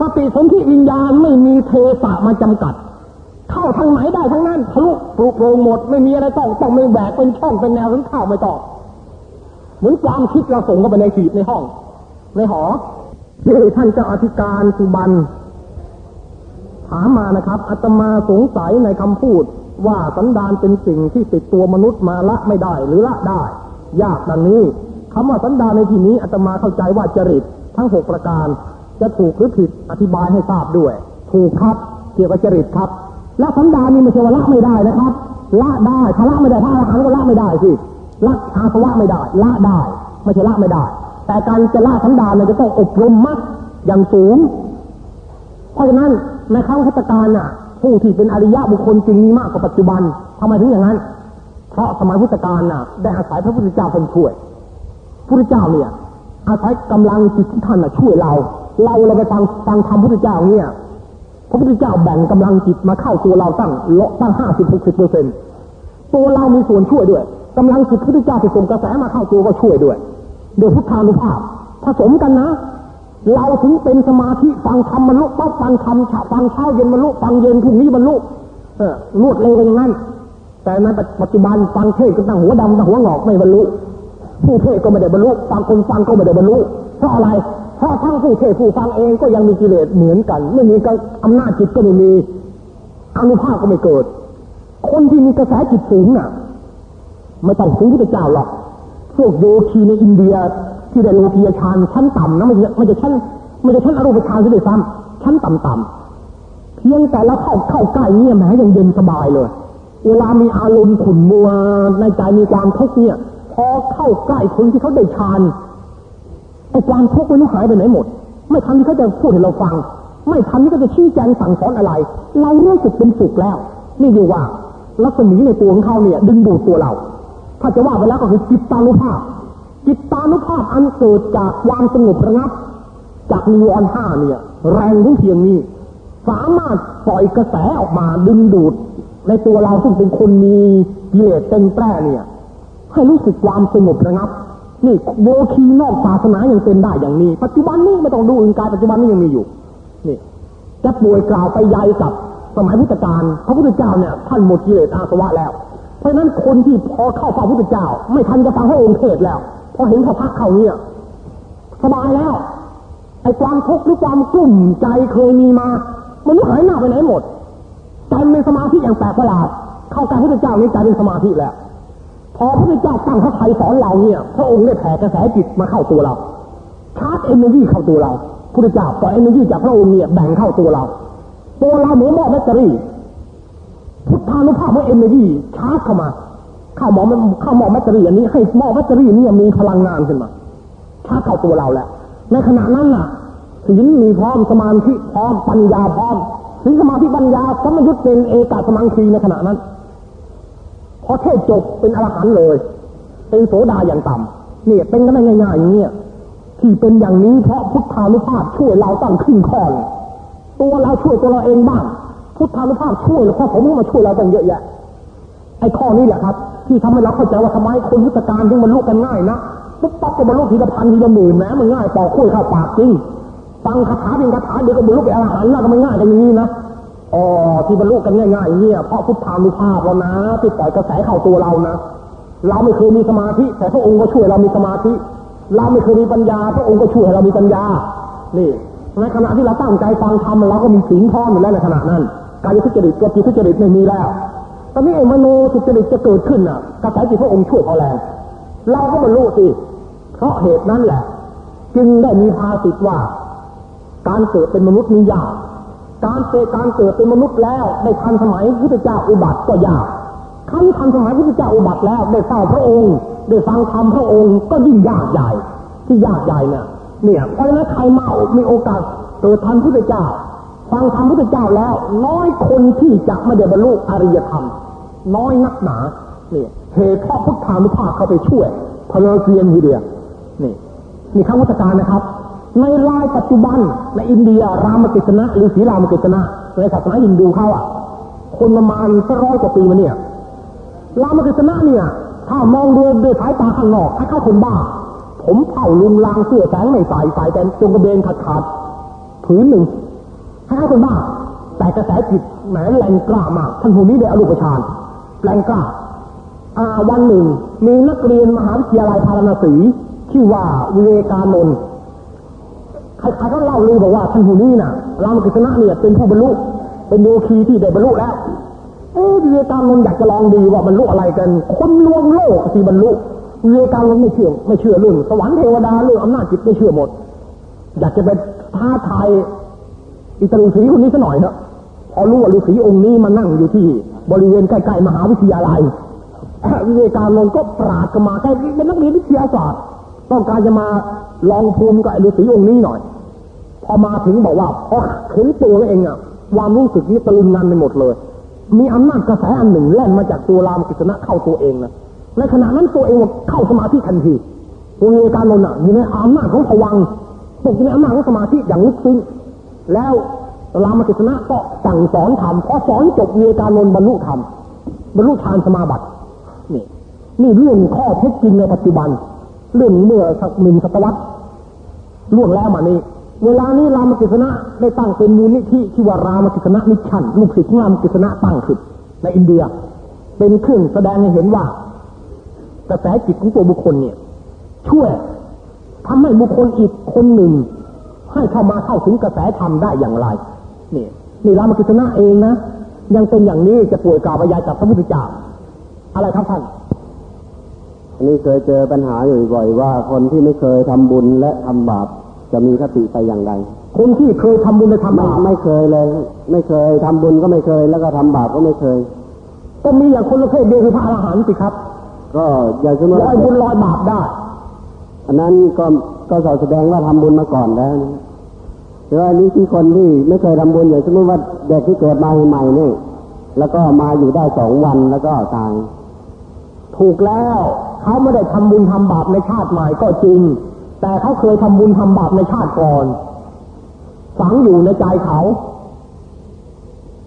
ปฏิสนธิวิญญาณไม่มีเทสะมาจำกัด เข้าทางไหนได้ทั้งนั้นทะลุปลุกโปรงหมด ไม่มีอะไรต้องต้องไม่แบกเป็นช่องเป็นแนวถึงเข้าไม่ต้อเหมือนความคิดเราส่งเข้าไปในหีบในห้อง ในหอที่ท่านเจ้าอธิการสุบันถามมานะครับอาตมาสงสัยในคำพูดว่าสันดานเป็นสิ่งที่ติดตัวมนุษย์มาละไม่ได้หรือละได้ ยากดังนี้คำว่าสันดานในที่นี้อาตมาเข้าใจว่าจริตทั้งหกประการ จะถูกหรือผิดอธิบายให้ทราบด้วย ถูกครับเกี่ยวกับจริตครับ และสันดานนี่ไม่ใช่ว่าละไม่ได้นะครับ ละได้ถ้าละไม่ได้ถ้าอรหันก็ละไม่ได้สิละอาสวะไม่ได้ ละได้ไม่ใช่ละไม่ได้ แต่การจะละสันดานเนี่ยจะต้องอบรมมัดอย่างสูง เพราะฉะนั้นในครั้งพุทธกาลน่ะ ผู้ที่เป็นอริยะบุคคลจึงมีมากกว่าปัจจุบันทำไมถึงอย่างนั้น เพราะสมัยพุทธกาลน่ะ ได้อาศัยพระพุทธเจ้าเป็นช่วยพระพุทธเจ้าเนี่ย อาศัยกำลังจิตของท่านน่ะช่วยเรา เราเราไปฟังฟังธรรมพุทธเจ้าเนี่ย พระพุทธเจ้าแบ่งกำลังจิตมาเข้าตัวเราตั้งเลตั้งห้าสิบหกสิบเปอร์เซ็นต์ตัวเรามีส่วนช่วยด้วยกำลังจิตพระพุทธเจ้าที่ส่งกระแสมาเข้าตัวก็ช่วยด้วย โดยพุทธานุภาพผสมกันนะ เราถึงเป็นสมาธิฟังธรรมบรรลุปั๊บฟังธรรมฟังเช้าเย็นบรรลุฟังเย็นพรุ่งนี้บรรลุเออรวดเร็วกันอย่างนั้น แต่ในปัจจุบันฟังเทศก็ตั้งหัวดำตั้งหัวงอกไม่บรรลุผู้เทศก็ไม่ได้บรรลุฟังคนฟังก็ไม่ได้บรรลุเพราะอะไรเพราะทั้งผู้เทศผู้ฟังเองก็ยังมีกิเลสเหมือนกัน ไม่มีอำนาจจิตก็ไม่มีอนุภาพก็ไม่เกิด คนที่มีกระแสจิตสูงน่ะ ไม่ต้องถึงพระเจ้าหรอก พวกโยคีในอินเดีย ที่ได้โลกียฌานชั้นต่ำนะไม่ใช่ไม่ใช่ชั้นไม่ใช่ชั้นอรูปฌานที่ได้ซ้ำชั้นต่ำๆเพียงแต่เราเข้าเข้าใกล้เนี่ยแม้ยังเย็นสบายเลย เวลามีอารมณ์ขุ่นมัวในใจมีความทุกข์เนี่ย พอเข้าใกล้คนที่เขาได้ฌานไอ้ความทุกข์มันหายไปไหนหมด ไม่ทันที่เขาจะพูดให้เราฟัง ไม่ทันที่เขาจะชี้แจงสั่งสอนอะไร เรารู้สึกเป็นสุขแล้ว นี่ดีว่าลักษณะในตัวของเขาเนี่ย ดึงดูดตัวเรา ถ้าจะว่าไปแล้วก็คือจิตตานุภาพ จิตตานุภาพอันเกิดจากความสงบระงับ จากนิวรณ์ห้าเนี่ย แรงถึงเพียงนี้ สามารถปล่อยกระแสออกมาดึงดูด ในตัวเราซึ่งเป็นคนมีกิเลสเต็มแปร่เนี่ย ให้รู้สึกความสงบระงับ นี่โยคีนอกศาสนายังเป็นได้อย่างนี้ ปัจจุบันนี้ไม่ต้องดูอื่นกายปัจจุบันนี้ยังมีอยู่ นี่จะป่วยกล่าวไปยัยกับสมัยพุทธกาลพระพุทธเจ้าเนี่ยท่านหมดกิเลสอาสวะแล้ว เพราะฉะนั้นคนที่พอเข้าฟังพระพุทธเจ้า ไม่ทันจะฟังพระองค์เทศน์แล้ว พอเห็นพระพักตร์เขาเนี่ยสบายแล้วไอ้ความทุกข์หรือความกลุ้มใจเคยมีมา มันหายหน้าไปไหนหมดใจเป็นสมาธิอย่างแปลกประหลาดเข้าใกล้พระพุทธเจ้านี่ใจเป็นสมาธิแล้วพอพระพุทธเจ้าตั้งพระทัยสอนเราเนี่ย พระองค์ได้แผ่กระแสจิตมาเข้าตัวเราชาร์จ energy เข้าตัวเราพุทธเจ้าปล่อย energy จากพระองค์เนี่ยแบ่งเข้าตัวเรา ตัวเราเหมือนหม้อแบตเตอรี่ พุทธานุภาพของเอเนจีชาร์จเข้ามาเข้าหม้อเข้าหม้อแบตเตอรี่อันนี้ให้หม้อแบตเตอรี่นี่มีพลังงานขึ้นมาชาร์จเข้าตัวเราแล้วในขณะนั้นน่ะศีลมีพร้อมสมาธิพร้อมปัญญาพร้อมศีลสมาธิปัญญาสมยุทธเป็นเอกาสมังคีในขณะนั้นพอเทศจบเป็นอรหันต์เลย เป็นโสดาอย่างต่ำเนี่ยเป็นกันได้ง่ายๆอย่างเงี้ยที่เป็นอย่างนี้เพราะพุทธานุภาพช่วยเราตั้งขึ้นข้อตัวเราช่วยตัวเราเองบ้าง พุทธานุภาพช่วยแล้วพ่อผมก็มาช่วยเราตั้งเยอะแยะไอ้ข้อนี้แหละครับ ที่ทำให้เราเข้าใจว่าทำไมคนพุทธการถึงบรรลุกันง่ายนะปุ๊บปั๊บก็บรรลุทีละพันทีละหมื่นแม้มันง่ายปอกคุยเข้าปากจริงฟังคาถาเป็นคาถาเดี๋ยวก็บรรลุเป็นอรหันต์แล้วก็ไม่ง่ายกันอย่างนี้นะอ๋อที่บรรลุกันง่ายๆอย่างนี้เพราะพุทธานุภาพเรานะที่ปล่อยกระแสเข้าตัวเรานะเราไม่เคยมีสมาธิ แต่พระองค์ก็ช่วยเรามีสมาธิ เราไม่เคยมีปัญญา พระองค์ก็ช่วยให้เรามีปัญญา นี่ในขณะที่เราตั้งใจฟังธรรมเราก็มีศีลพร้อมอยู่แล้วในขณะนั้น การทุจริตกับจิตทุจริตไม่มีแล้วตอนนี้ไอ้มโนทุจริตจะเกิดขึ้นอะกระแสจิตพระองค์ช่วยพอแรงเราก็บรรลุสิเพราะเหตุนั้นแหละ จึงได้มีภาษิตว่า การเกิดเป็นมนุษย์นี่ยากการเกิดการเกิดเป็นมนุษย์แล้วในทันสมัยพุทธเจ้าอุบัติก็ยากขั้นทันสมัยพุทธเจ้าอุบัติแล้วได้เฝ้าพระองค์ได้ฟังธรรมพระองค์ก็ยิ่งยากใหญ่ ที่ยากใหญ่เนี่ยเนี่ยเพราะฉะนั้นใครมามีโอกาสเกิดทันพุทธเจ้า ฟังธรรมพุทธเจ้าแล้ว น้อยคนที่จะไม่ได้บรรลุอริยธรรม น้อยนักหนาเนี่ยเหตุเพราะพุทธานุภาพเข้าไปช่วยพลเกียนทีเดียวนี่นี่ข้าวัตการนะครับ ในรายปัจจุบันในอินเดียรามกิษณะหรือศรีรามกิษณะในศาสนาฮินดูเขาอะ คนประมาณสักร้อยกว่าปีมาเนี่ย รามกิษณะเนี่ย ถ้ามองดูด้วยสายตาข้างนอกคล้ายๆคนบ้า ผมเผ่าลุงลางเสื้อแสงไม่ใส่ใส่แต่จงกระเบนขาดขาดผืนหนึ่ง คล้ายคนบ้า แต่กระแสจิตแหมแรงกล้ามากท่านผู้นี้ได้อรูปฌานแรงกล้าอาวันหนึ่ง มีนักเรียนมหาวิทยาลัยพาราณสีชื่อว่าวิเวกานนท์ใครๆก็เล่าลือบอกว่าท่านผู้นี้น่ะรามกิษณะเนี่ยเป็นผู้บรรลุเป็นโยคีที่ได้บรรลุแล้วเออวิเวกานนท์อยากจะลองดีว่าบรรลุอะไรกัน คนลวงโลกสิบรรลุวิเวกานนท์ไม่เชื่อไม่เชื่อเรื่องสวรรค์เทวดาเรื่องอำนาจจิตไม่เชื่อหมด อยากจะไปท้าทาย อิตาลีสีคนนี้ซะหน่อยเถอะพอรู้ว่าฤาษีองค์นี้มานั่งอยู่ที่ บริเวณใกล้ๆมหาวิทยาลัยวิเวกานนท์ก็ปราดกันมาแค่เป็นนักเรียนวิทยาศาสตร์ ต้องการจะมาลองภูมิกับฤาษีองค์นี้หน่อย พอมาถึงบอกว่าพอเข็นตัวเองอะความรู้สึกนี้ตะลึงงันไปหมดเลย มีอำนาจกระแสอันหนึ่งแล่นมาจากตัวรามกิษณะเข้าตัวเองนะในขณะนั้นตัวเองเข้าสมาธิทันทีวิเวกานนท์อะอยู่ในอำนาจของผวังตกอยู่ในอำนาจของสมาธิอย่างลึกซึ้ง แล้วรามกิษณะก็สั่งสอนธรรมพอสอนจบเวกานนบรรลุธรรมบรรลุฌานสมาบัตินี่นี่เรื่องข้อเท็จจริงในปัจจุบัน เรื่องเมื่อสักหนึ่งศตวรรษล่วงแล้วมานี้ เวลานี้รามกิษณะได้ตั้งเป็นมูลนิธิที่ว่ารามกิษณะมิชันลูกศิษย์ของรามกิษณะตั้งขึ้นในอินเดีย เป็นเครื่องแสดงให้เห็นว่ากระแสจิตของตัวบุคคลเนี่ย ช่วยทำให้บุคคลอีกคนหนึ่ง ให้เข้ามาเข้าถึงกระแสธรรมได้อย่างไร นี่นี่รามกิษณะเองนะยังเป็นอย่างนี้จะป่วยกล่าวพยายจากพระพุทธเจ้าอะไรครับท่านอันนี้เคยเจอปัญหาอยู่บ่อยว่าคนที่ไม่เคยทำบุญและทำบาปจะมีคติไปอย่างไรคนที่เคยทำบุญและทำไม่บาปไม่เคยเลย ไม่เคยทำบุญก็ไม่เคย แล้วก็ทำบาปก็ไม่เคย ก็มีอย่างคนประเภทเดียวคือพระอรหันต์สิครับ ก็อย่างเช่นว่าลอยบุญลอยบาปได้ อันนั้นก็ก็แสดงว่าทำบุญมาก่อนแล้วนะ แต่ว่าอันนี้ที่คนที่ไม่เคยทำบุญอย่างสมมติว่าเด็กที่เกิดมาใหม่ๆนี่แล้วก็มาอยู่ได้สองวันแล้วก็ตายถูกแล้วเขาไม่ได้ทำบุญทำบาปในชาติใหม่ก็จริง แต่เขาเคยทำบุญทำบาปในชาติก่อนฝังอยู่ในใจเขา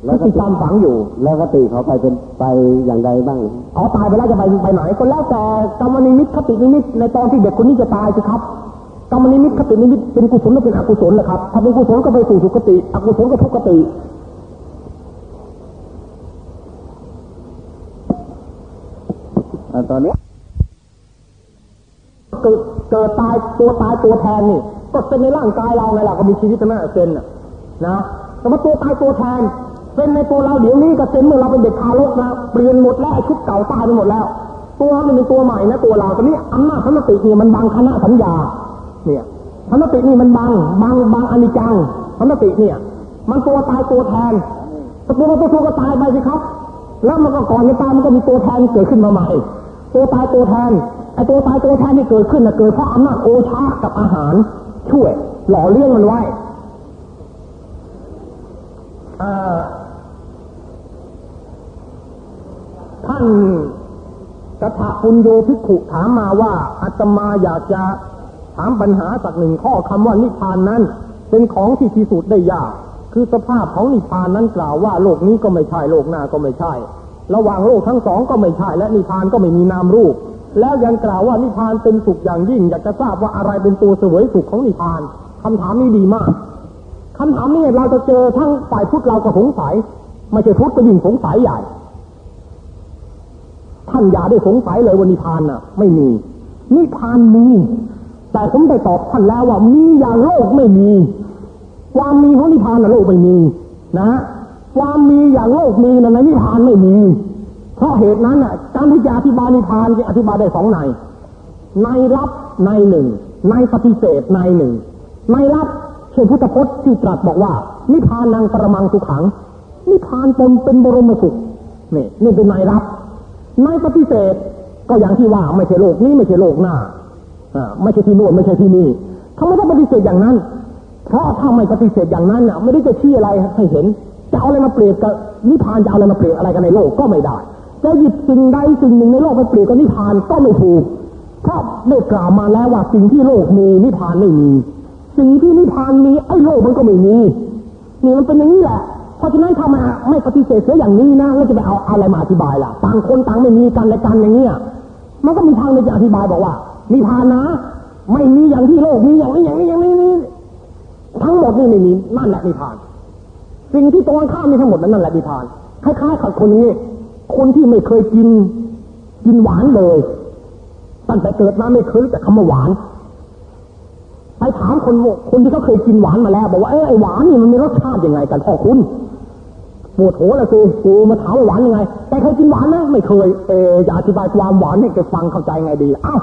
แล้แล้ววก็ที่ตามฝังอยู่ แล้วก็ตีเขาไปเป็นไปอย่างใดบ้างเขาตายไปแล้วจะไปไปไหนก็แล้วแต่กรรมนิมิตคตินิมิตในตอนที่เด็กคนนี้จะตายสิครับ กรรมนิมิตคตินิมิตเป็นกุศลหรือเป็นอกุศลล่ะครับ ถ้าเป็นกุศลก็ไปสู่สุคติ อกุศลก็ทุคติตอนนี้เกิดเกิดตายตัวตายตัวแทนนี่ก็เป็นในร่างกายเราไงล่ะก็มีชีวิตใช่ไหมเซนน่ะนะแต่ว่าตัวตายตัวแทนเป็นในตัวเราเดี๋ยวนี้กับเซนเมื่อเราเป็นเด็กทารกนะเปลี่ยนหมดแล้วไอ้ชุดเก่าตายไปหมดแล้ว ตัวมันเป็นตัวใหม่นะตัวเราตอนนี้อำนาจสมติเนี่ยมันบังคณะสัญญา เนี่ยสมตินี่มันบังบังบังอนิจจังสมติเนี่ย มันตัวตายตัวแทนตัวตัวตัวก็ตายไปสิครับ แล้วมันก็ก่อนจะตายมันก็มีตัวแทนเกิดขึ้นมาใหม่ตัวตายตัวแทนไอ้ตัวตายตัวแทนที่เกิดขึ้นน่ะเกิดเพราะอำนาจโอชากับอาหาร ช่วย หล่อเลี้ยงมันไว้ท่านกถาปุญโยภิกขุถามมาว่าอาตมาอยากจะ ถามปัญหาสักหนึ่งข้อคำว่านิพพานนั้น เป็นของที่พิสูจน์ได้ยาก คือสภาพของนิพพานนั้นกล่าวว่าโลกนี้ก็ไม่ใช่โลกหน้าก็ไม่ใช่ ระหว่างโลกทั้งสองก็ไม่ใช่ และนิพพานก็ไม่มีนามรูป แล้วยังกล่าวว่านิพพานเป็นสุขอย่างยิ่ง อยากจะทราบว่าอะไรเป็นตัวเสวยสุขของนิพพานคำถามนี้ดีมากคำถามนี้เราจะเจอทั้งฝ่ายพุทธเราก็สงสัยไม่ใช่พุทธก็ยิ่งสงสัยใหญ่ ท่านอย่าได้สงสัยเลยว่านิพพานน่ะ ไม่มี นิพพานมี แต่ผมได้ตอบท่านแล้วว่ามีอย่างโลกไม่มี ความมีของนิพพานในโลกไม่มี นะความมีอย่างโลกมีในนิพพานไม่มี เพราะเหตุนั้นน่ะการที่จะอธิบายนิพพานจะอธิบายได้สองในในรับในหนึ่งในปฏิเสธในหนึ่งในรับเช่นพุทธพจน์ที่ตรัสบอกว่า นิพพานังประมังสุขัง นิพพานตนเป็นบรมสุขนี่นี่เป็นในรับในปฏิเสธก็อย่างที่ว่าไม่ใช่โลกนี้ไม่ใช่โลกหน้า ไม่ใช่ที่นู่นไม่ใช่ที่นี่ทำไมต้องปฏิเสธอย่างนั้น เพราะถ้าไม่ปฏิเสธอย่างนั้นน่ะ ไม่ได้จะชี้อะไรให้เห็น จะเอาอะไรมาเปรียบกับนิพพานจะเอาอะไรมาเปรียบอะไรกันในโลกก็ไม่ได้ จะหยิบสิ่งใดสิ่งหนึ่งในโลกไปเปรียบกับนิพพานก็ไม่ถูกเพราะได้กล่าวมาแล้วว่าสิ่งที่โลกมีนิพพานไม่มี สิ่งที่นิพพานมีไอ้โลกมันก็ไม่มีนี่มันเป็นอย่างนี้แหละเพราะฉะนั้นถ้ามาไม่ปฏิเสธเสียอย่างนี้นะแล้วจะไปเอาอะไรมาอธิบายล่ะ ต่างคนต่างไม่มีกันและกันอย่างเนี้ยมันก็มีทางในจะอธิบายบอกว่า นิพพานนะ ไม่มีอย่างที่โลกมีอย่างนี้อย่างนี้อย่างนี้นี่ทั้งหมดนี่ไม่มีนั่นแหละนิพพาน สิ่งที่ตรงข้ามมีทั้งหมดนั่นแหละนิพพานคล้ายๆกับคนนี้คนที่ไม่เคยกิน กินหวานเลยตั้งแต่เกิดมาไม่เคยรู้จักคำว่าหวานไปถามคนคนที่เขาเคยกินหวานมาแล้ว บอกว่าเออไอหวานนี่มันมีรสชาติยังไงกันพ่อคุณปวดหัวแล้วสิกูมาถามว่าหวานยังไง แต่เคยกินหวานไหมไม่เคยเออจะอธิบายความหวานให้แกฟังเข้าใจไงดีอ้าว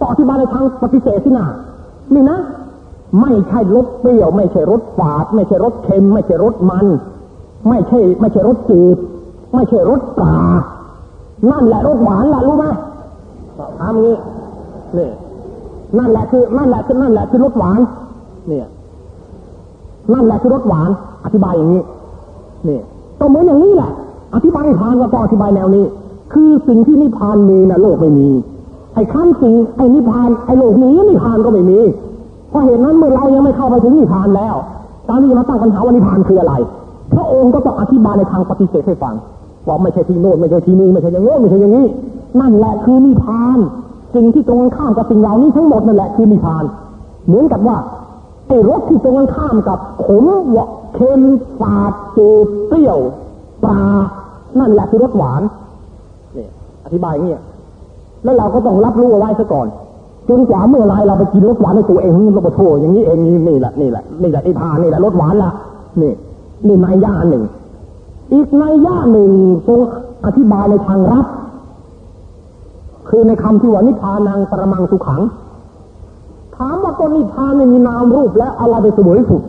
ต่ออธิบายในทางปฏิเสธสินะนี่นะ ไม่ใช่รสเปรี้ยว ไม่ใช่รสฝาด ไม่ใช่รสเค็ม ไม่ใช่รสมัน ไม่ใช่ ไม่ใช่รสจืดไม่ใช่รสปลานั่นแหละรสหวานล่ะรู้ไหมทำงี้นี่นั่นแหละคือนั่นแหละคือนั่นแหละคือรสหวาน เนี่ย นั่นแหละคือรสหวาน อธิบายอย่างนี้นี่ก็เหมือนอย่างนี้แหละ อธิบายนิพานก็ต้องอธิบายแนวนี้ คือสิ่งที่นิพานมีนะโลกไม่มี ไอ้ขั้นสิ่งไอ้นิพานไอ้โลกนี้นิพานก็ไม่มี เพราะเหตุนั้นเมื่อเรายังไม่เข้าไปถึงนิพานแล้วตอนนี้มาตั้งปัญหาว่านิพานคืออะไร พระองค์ก็ต้องอธิบายในทางปฏิเสธให้ฟังว่าไม่ใช่ที่โน้นไม่ใช่ที่นี้ไม่ใช่อย่างโน้นไม่ใช่อย่างนี้ นั่นแหละคือนิพานสิ่งที่ตรงข้ามกับสิ่งเหล่านี้ทั้งหมดนั่นแหละคือนิพาน เหมือนกับว่าไอ้รสที่ตรงข้ามกับขมหวเค็มฝาดจืดเปรี้ยวปลานั่นแหละคือรสหวานเนี่ยอธิบายเงี้ย แล้วเราก็ต้องรับรู้เอาไว้ซะก่อนจนกว่าเมื่อไรเราไปกินรสหวานในตัวเองเราโทอย่างนี้เองนี่แหละนี่แหละนี่แหละนิพานนี่แหละรสหวานละนี่นี่ในย่าหนึ่ง อีกในย่าหนึ่งทรงอธิบายในทางรับ คือในคำที่ว่านิพานังปรมังสุขัง ถามว่าก็นิพพานมีนามรูปและอะไรไปเสวยสุข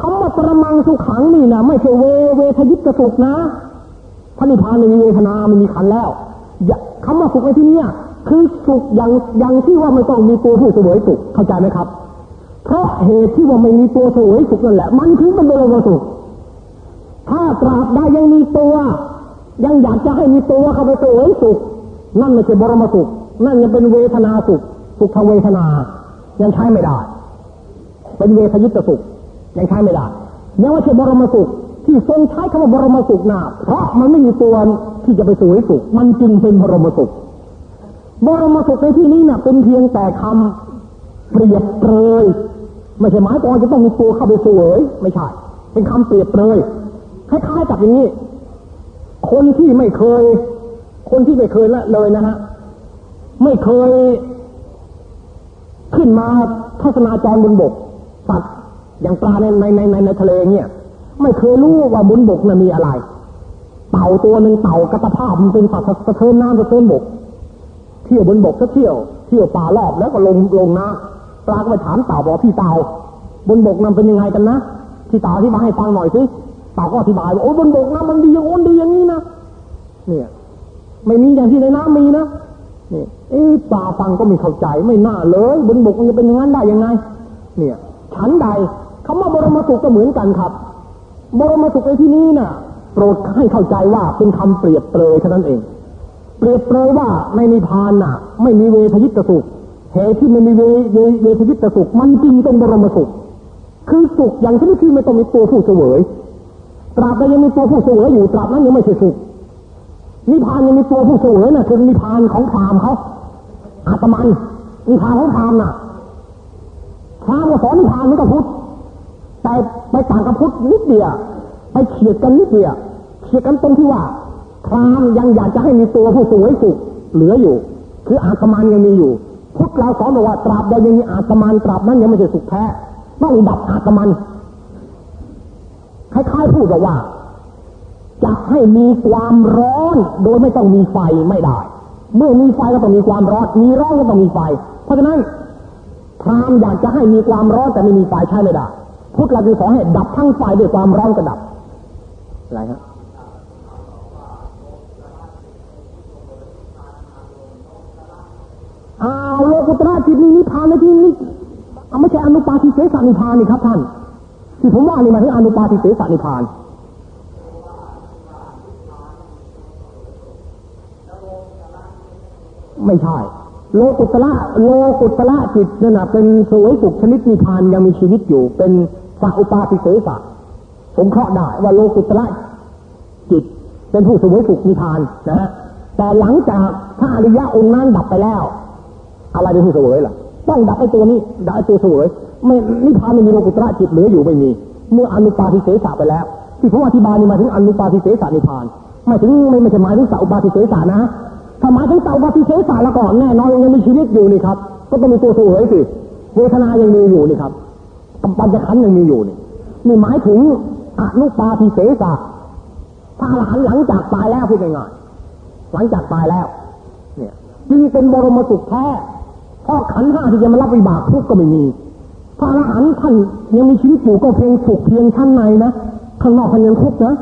คำว่าปรมังสุขังนี่นะไม่ใช่เวเวทยิตสุขนะพระนิพพานมีเวทนามันมีขันแล้ว คำว่าสุขในที่นี้คือสุขอย่างอย่างที่ว่าไม่ต้องมีตัวผู้เสวยสุขเข้าใจไหมครับ เพราะเหตุที่ว่าไม่มีตัวเสวยสุขนั่นแหละ มันคือเป็นบรมสุข ถ้าตราบใดยังมีตัว ยังอยากจะให้มีตัวเข้าไปเสวยสุข นั่นไม่ใช่บรมสุข นั่นยังเป็นเวทนาสุข สุขทางเวทนา ยังใช้ไม่ได้ เป็นเวทยิตสุข ยังใช้ไม่ได้ยังไม่ใช่บรมสุข ที่ทรงใช้คำว่าบรมสุขนะเพราะมันไม่มีตัวที่จะไปสวยสุข มันจึงเป็นบรมสุข บรมสุขในที่นี้นะ่ะ เป็นเพียงแต่คำเปรียบเปรยไม่ใช่หมายความจะต้องมีตัวเข้าไปสวยไม่ใช่ เป็นคำเปรียบเปรยคล้ายๆกับอย่างนี้ คนที่ไม่เคย คนที่ไม่เคยละเลยนะฮะไม่เคย ขึ้นมาทัศนาจรบนบกสัตว์อย่างปลาในในในในทะเลเนี่ย ไม่เคยรู้ว่าบนบกน่ะมีอะไร เต่าตัวหนึ่งเต่ากระตภาพมันเป็นสัตว์สะเทินน้ำสะเทินบก เที่ยวบนบกก็เที่ยว เที่ยวป่ารอบแล้วก็ลงลงน้ำปลาก็ไปถามเต่าบอกพี่เต่าบนบกนั้นเป็นยังไงกันนะพี่เต่าที่มาให้ฟังหน่อยสิเต่าก็อธิบายว่าโอ้บนบกนะมันดีอย่างโน้นดีอย่างนี้นะเนี่ยไม่มีอย่างที่ในน้ำมีนะนี่เอ๊ปลาฟังก็ไม่เข้าใจไม่น่าเลย บนบกมันจะเป็นอย่างนั้นได้ยังไง เนี่ย ฉันใดคำว่าบรมสุขก็เหมือนกันครับ บรมสุขในที่นี้น่ะ โปรดให้เข้าใจว่าเป็นคำเปรียบเปรยแค่นั้นเอง เปรียบเปรยว่าในนิพพานน่ะ ไม่มีเวทยิตสุขเหตุที่ไม่มีเวเวเวทยิตสุข มันจริงเป็นบรมสุข คือสุขอย่างที่ที่ไม่ต้องมีตัวผู้เสวยตราบใดยังมีตัวผู้เสวยอยู่ตราบนั้นยังไม่ใช่สุขนิพานยังมีตัวผู้เสวยน่ะคือนิพานของพรามเขาอาตมันนิพานของพรามน่ะพรามก็สอนนิพพานนี่ก็พุทธแต่ ไปต่างกับพุทธนิดเดียวไปเฉียดกันนิดเดียวเฉียดกันตรงที่ว่าพรามยังอยากจะให้มีตัวผู้สวยสุขเหลืออยู่ คืออาตมันยังมีอยู่ พุทธเราสอนบอกว่าตราบใดยังมีอาตมันตราบนั้นยังไม่ใช่สุขแท้ต้องดับอาตมันคล้ายๆพูดว่าจะให้มีความร้อน โดยไม่ต้องมีไฟไม่ได้ เมื่อมีไฟก็ต้องมีความร้อน มีร้อนก็ต้องมีไฟ เพราะฉะนั้นพรามอยากจะให้มีความร้อนแต่ไม่มีไฟใช้ไม่ได้ พุทธเราจึงสอนให้ดับทั้งไฟด้วยความร้อนก็ดับอะไรฮะอ้าวโลกุตระจิตนี้นิพพานในที่นี้ไม่ใช่อนุปาทิเสสนิพพานนี่ครับท่าน ที่ผมว่านี่มาถึงอนุปาทิเสสนิพานไม่ใช่ โลกุตละโลกุตละจิตนั่นนะเป็นสวยสุขชนิดนิพพานยังมีชีวิตอยู่เป็น สัอุปาทิเสสะสงเคราะห์ได้ว่าโลกุตละจิตเป็นผู้สวยสุขนิพพานนะฮะแต่หลังจากพระอริยะองค์นั้นดับไปแล้ว อะไรเป็นผู้เสวยล่ะ ต้องดับไอ้ตัวนี้ดับไอ้ตัวเสวยไม่นิพพานไม่มีโลกุตระจิตเหลืออยู่ไม่มี เมื่ออนุปาทิเสสะไปแล้ว ที่ผมอธิบายนี่มาถึงอนุปาทิเสสะนิพพานไม่ถึงไม่ไม่ใช่หมายถึงสัอุปาทิเสสะนะถ้าหมายถึงสัอุปาทิเสสะแล้วก่อนแน่นอนยังมีชีวิตอยู่นี่ครับ ก็ต้องมีตัวเสวยสิเวทนายังมีอยู่นี่ครับ ปัญจขันธ์ยังมีอยู่นี่นี่หมายถึงอนุปาทิเสสะพระอรหันต์หลังจากตายแล้วพูดง่ายๆหลังจากตายแล้ว เนี่ยจึงเป็นบรมสุขแท้เพราะขันห้าที่จะมารับวิบากทุกข์ก็ไม่มี พระอรหันต์ท่านยังมีชีวิตอยู่ก็เพียงสุขเพียงชั้นในนะข้างนอกท่านยังทุกข์นะ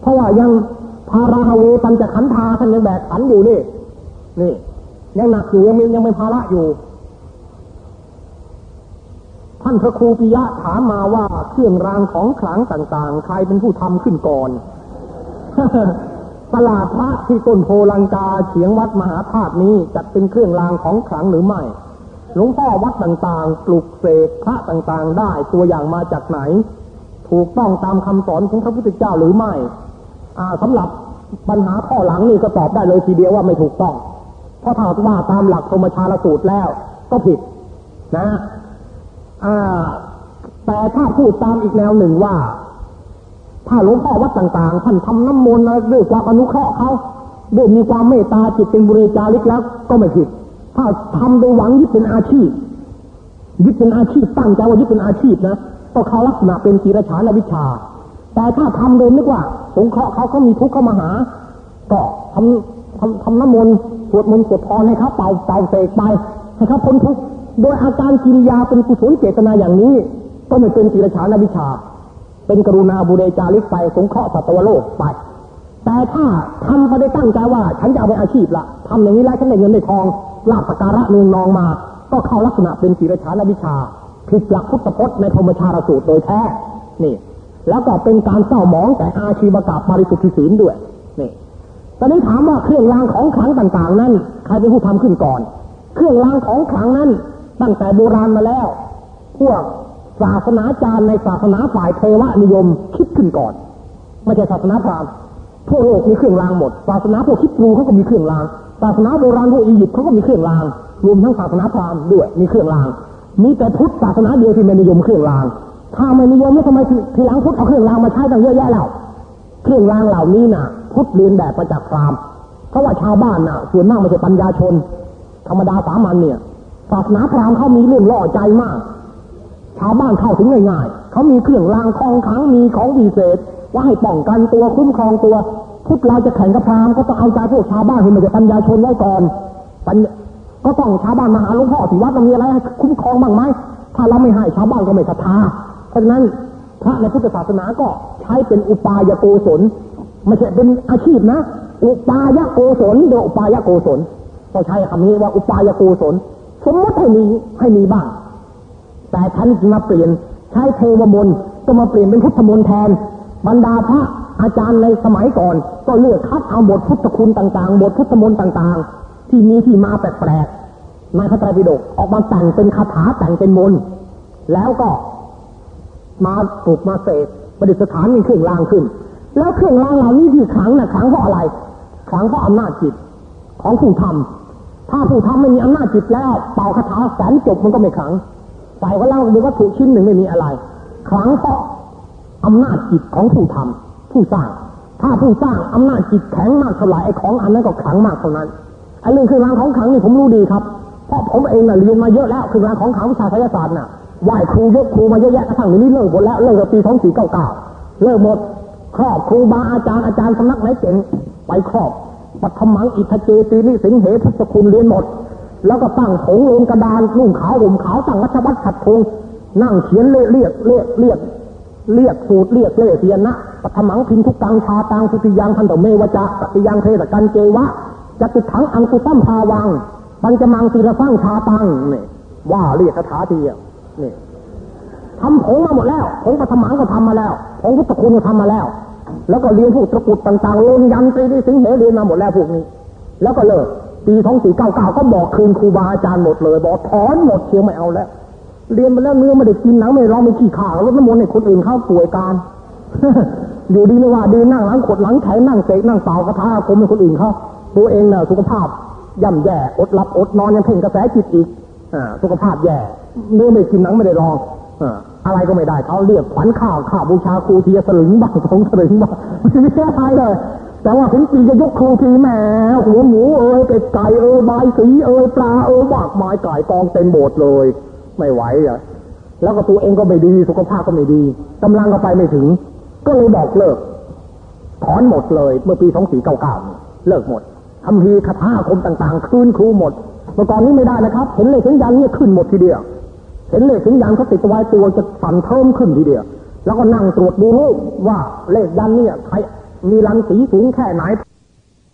เพราะว่ายังพาราฮเวปัญจขันธาท่านยังแบกขันอยู่นี่นี่ยังหนักอยู่ยังมียังเป็นภาระอยู่ ท่านพระครูปิยะถามมาว่าเครื่องรางของขลังต่างๆ ใครเป็นผู้ทำขึ้นก่อนตลาดพระที่ต้นโพลังกาเฉียงวัดมหาธาตุนี้จัดเป็นเครื่องรางของขลังหรือไม่ หลวงพ่อวัดต่างๆ ปลุกเสกพระต่างๆ ได้ตัวอย่างมาจากไหน ถูกต้องตามคำสอนของพระพุทธเจ้าหรือไม่ อ่าสำหรับปัญหาข้อหลังนี่ก็ตอบได้เลยทีเดียวว่าไม่ถูกต้อง เพราะถ้าว่าตามหลักธรรมชาลสูตรแล้วก็ผิดนะ แต่ถ้าพูดตามอีกแนวหนึ่งว่า ถ้าหลวงพ่อวัดต่างๆท่านทำน้ำมนต์ด้วยความอนุเคราะห์เขาด้วยมีความเมตตาจิตเป็นบุเรจาริกแล้วก็ไม่ผิด ถ้าทำโดยหวังยึดเป็นอาชีพยึดเป็นอาชีพตั้งใจว่ายึดเป็นอาชีพนะก็เขาลักษณะเป็นกีรฉานวิชา แต่ถ้าทำโดยนึกว่าสงเคราะห์เขาเขามีทุกข์เข้ามาหา ก็ทำทำทำน้ำมนต์สวดมนต์สวดพรให้เขาเป่าเป่าเสกไปให้เขาพ้นทุกข์ โดยอาการกิริยาเป็นกุศลเจตนาอย่างนี้ ก็ไม่เป็นกีรฉานวิชา เป็นกรุณาบุเรจาริกไปสงเคราะห์สัตวโลกไป แต่ถ้าทำไปได้ตั้งใจว่า ฉันจะเอาเป็นอาชีพละทำอย่างนี้แล้วฉันได้เงินได้ทองลาภสการะเนืองนองมา ก็เข้าลักษณะเป็นศิรชานวิชาผิดหลักพุทธพจน์ในธรรมชาติสูตรโดยแท้นี่แล้วก็เป็นการเศร้าหมองแต่อาชีวกับปริสุทธิศีลด้วยนี่ตอนนี้ถามว่าเครื่องรางของขลังต่างๆ นั้น ใครเป็นผู้ทำขึ้นก่อน เครื่องรางของขลังนั้น ตั้งแต่โบราณมาแล้ว พวกศาสนาจารย์ในศาสนาฝ่ายเทวนิยมคิดขึ้นก่อน ไม่ใช่ศาสนาพราหมณ์พวกโลกมีเครื่องรางหมด ศาสนาพวกคิดรูเขาก็มีเครื่องราง ศาสนาโบราณพวกอียิปต์เขาก็มีเครื่องราง รวมทั้งศาสนาพราหมณ์ด้วยมีเครื่องราง มีแต่พุทธศาสนาเดียวที่ไม่นิยมเครื่องราง ถ้าไม่นิยมแล้วทำไมทีหลังพุทธเอาเครื่องรางมาใช้ตั้งเยอะแยะแล้วเครื่องรางเหล่านี้น่ะ พุทธเรียนแบบมาจากพราหมณ์เพราะว่าชาวบ้านน่ะ ส่วนมากไม่ใช่ปัญญาชน ธรรมดาสามัญเนี่ย ศาสนาพราหมณ์เขามีเรื่องล่อใจมาก ชาวบ้านเข้าถึงง่ายๆเขามีเครื่องรางคองขังมีของวิเศษ ว่าให้ป้องกันตัวคุ้มครองตัวพุทธเราจะแข่งกับพราหมณ์ก็ต้องเอาใจพวกชาวบ้านที่ไม่ใช่ปัญญาชนไว้ก่อนปัญก็ต้องชาวบ้านมาหาหลวงพ่อที่วัดเรามีอะไรให้คุ้มครองบ้างไหมถ้าเราไม่ให้ชาวบ้านก็ไม่ศรัทธา เพราะฉะนั้นพระในพุทธศาสนาก็ใช้เป็นอุปายโกศลไม่ใช่เป็นอาชีพนะ อุปายโกศลโดยอุปายโกศลต้องใช้คำนี้ว่าอุปายโกศล สมมติให้มีให้มีบ้าง แต่ท่านมาเปลี่ยนใช้เทวมนต์ก็มาเปลี่ยนเป็นพุทธมนต์แทน บรรดาพระอาจารย์ในสมัยก่อน ก็เลือกคัดเอาบทพุทธคุณต่างๆ บทพุทธมนต์ต่างๆ ที่มีที่มาแปลกๆในพระไตรปิฎกออกมาแต่งเป็นคาถาแต่งเป็นมนต์แล้วก็มาปลูกมาเสกประดิษฐานมีเครื่องรางขึ้น แล้วเครื่องรางเหล่านี้ที่ขังน่ะขังเพราะอะไรขังเพราะอำนาจจิตของผู้ทำ ถ้าผู้ทำไม่มีอำนาจจิตแล้ว เป่าคาถาแสนจบมันก็ไม่ขังใส่ก็เล่าดูวัตถุชิ้นหนึ่งไม่มีอะไรขังเพราะอำนาจจิตของผู้ทำผู้สร้าง ถ้าผู้สร้างอำนาจจิตแข็งมากเท่าไหร่ไอ้ของอันนั้นก็ขังมากเท่านั้นไอ้เรื่องเครื่องรางของขังนี่ผมรู้ดีครับเพราะผมเองน่ะเรียนมาเยอะแล้วเครื่องรางของขังวิชาไสยศาสตร์น่ะไหว้ครูยกครูมาเยอะแยะกระทั่งนี้เลิกหมดแล้วเลิกปีสองสี่เก้าเก้าเลิกหมดครอบครูบาอาจารย์อาจารย์สำนักไหนเก่งไปครอบ ปัทมังอิทเจตีนิสิงเหพุทธคุณเรียนหมด แล้วก็ตั้งผงลงกระดานนุ่งขาวห่มขาวตั้งรัชวัตรขัดทงนั่งเขียนเรียกเรียกเรียกเรียกเรียกสูตรเรียกเล่เสียนะปัทมังพินทุกตังชาตังสุติยังพันตเมวจะปฏิยังเทศกันเจวะจะติดถังอังคุตั้มพาวังปัญจมังตีระสร้างชาตังเนี่ยว่าเรียกคาถาเดียวนี่ยทำผงมาหมดแล้วผงปัทมังก็ทำมาแล้วผงพุทธคุณก็ทำมาแล้ว แล้วก็เรียนพวกตะกุดต่างๆลนยันตรีนิสิงเหเรียนมาหมดแล้วพวกนี้ แล้วก็เลิกปีสองสี่เก้าเก้าก็บอกคืนครูบาอาจารย์หมดเลย บอกถอนหมดเชียวไม่เอาแล้ว เรียนไปแล้วเนื้อไม่ได้กินหนังไม่ร้องไม่ขี้ข่าวรถน้ำมนต์ให้คนอื่นเข้าป่วยการ อยู่ดีไม่ว่าดีนั่งหลังขดหลังแขนนั่งเสกนั่งเป่ากระทาอาคมให้คนอื่นเขาตัวเองน่ะสุขภาพย่ำแย่อดหลับอดนอนยังเพ่งกระแสจิตอีกอ่าสุขภาพแย่เนื้อไม่กินหนังไม่ได้รองอ่า อะไรก็ไม่ได้เขาเรียกขวัญข้าวข้าวบูชาครูทีสลึงบ้างสองสลึงบ้างไม่ใช่อะไรเลย แต่ว่าถึงปีจะยกครูทีแหมหัวหมูเอ้ยเป็ดไก่เอ้ยใบสีเอ้ยปลาเอ้ยหมากไม้ไก่กองเต็มโบสถ์เลย ไม่ไหวอะแล้วก็ตัวเองก็ไม่ดีสุขภาพก็ไม่ดีกำลังก็ไปไม่ถึง ก็เลยบอกเลิกถอนหมดเลย เมื่อปีสองสี่เก้าเก้าเลิกหมดทำพีคาถาคมต่าง ๆ คืนครูหมดเมื่อก่อนนี้ไม่ได้นะครับ เห็นเลขถึงยันเนี่ยขึ้นหมดทีเดียว เห็นเลขถึงยันเขาติดไว้ตัวจะสั่นเทิมขึ้นทีเดียว แล้วก็นั่งตรวจดูรูปว่าเลขยันเนี่ยใครมีรังสีสูงแค่ไหน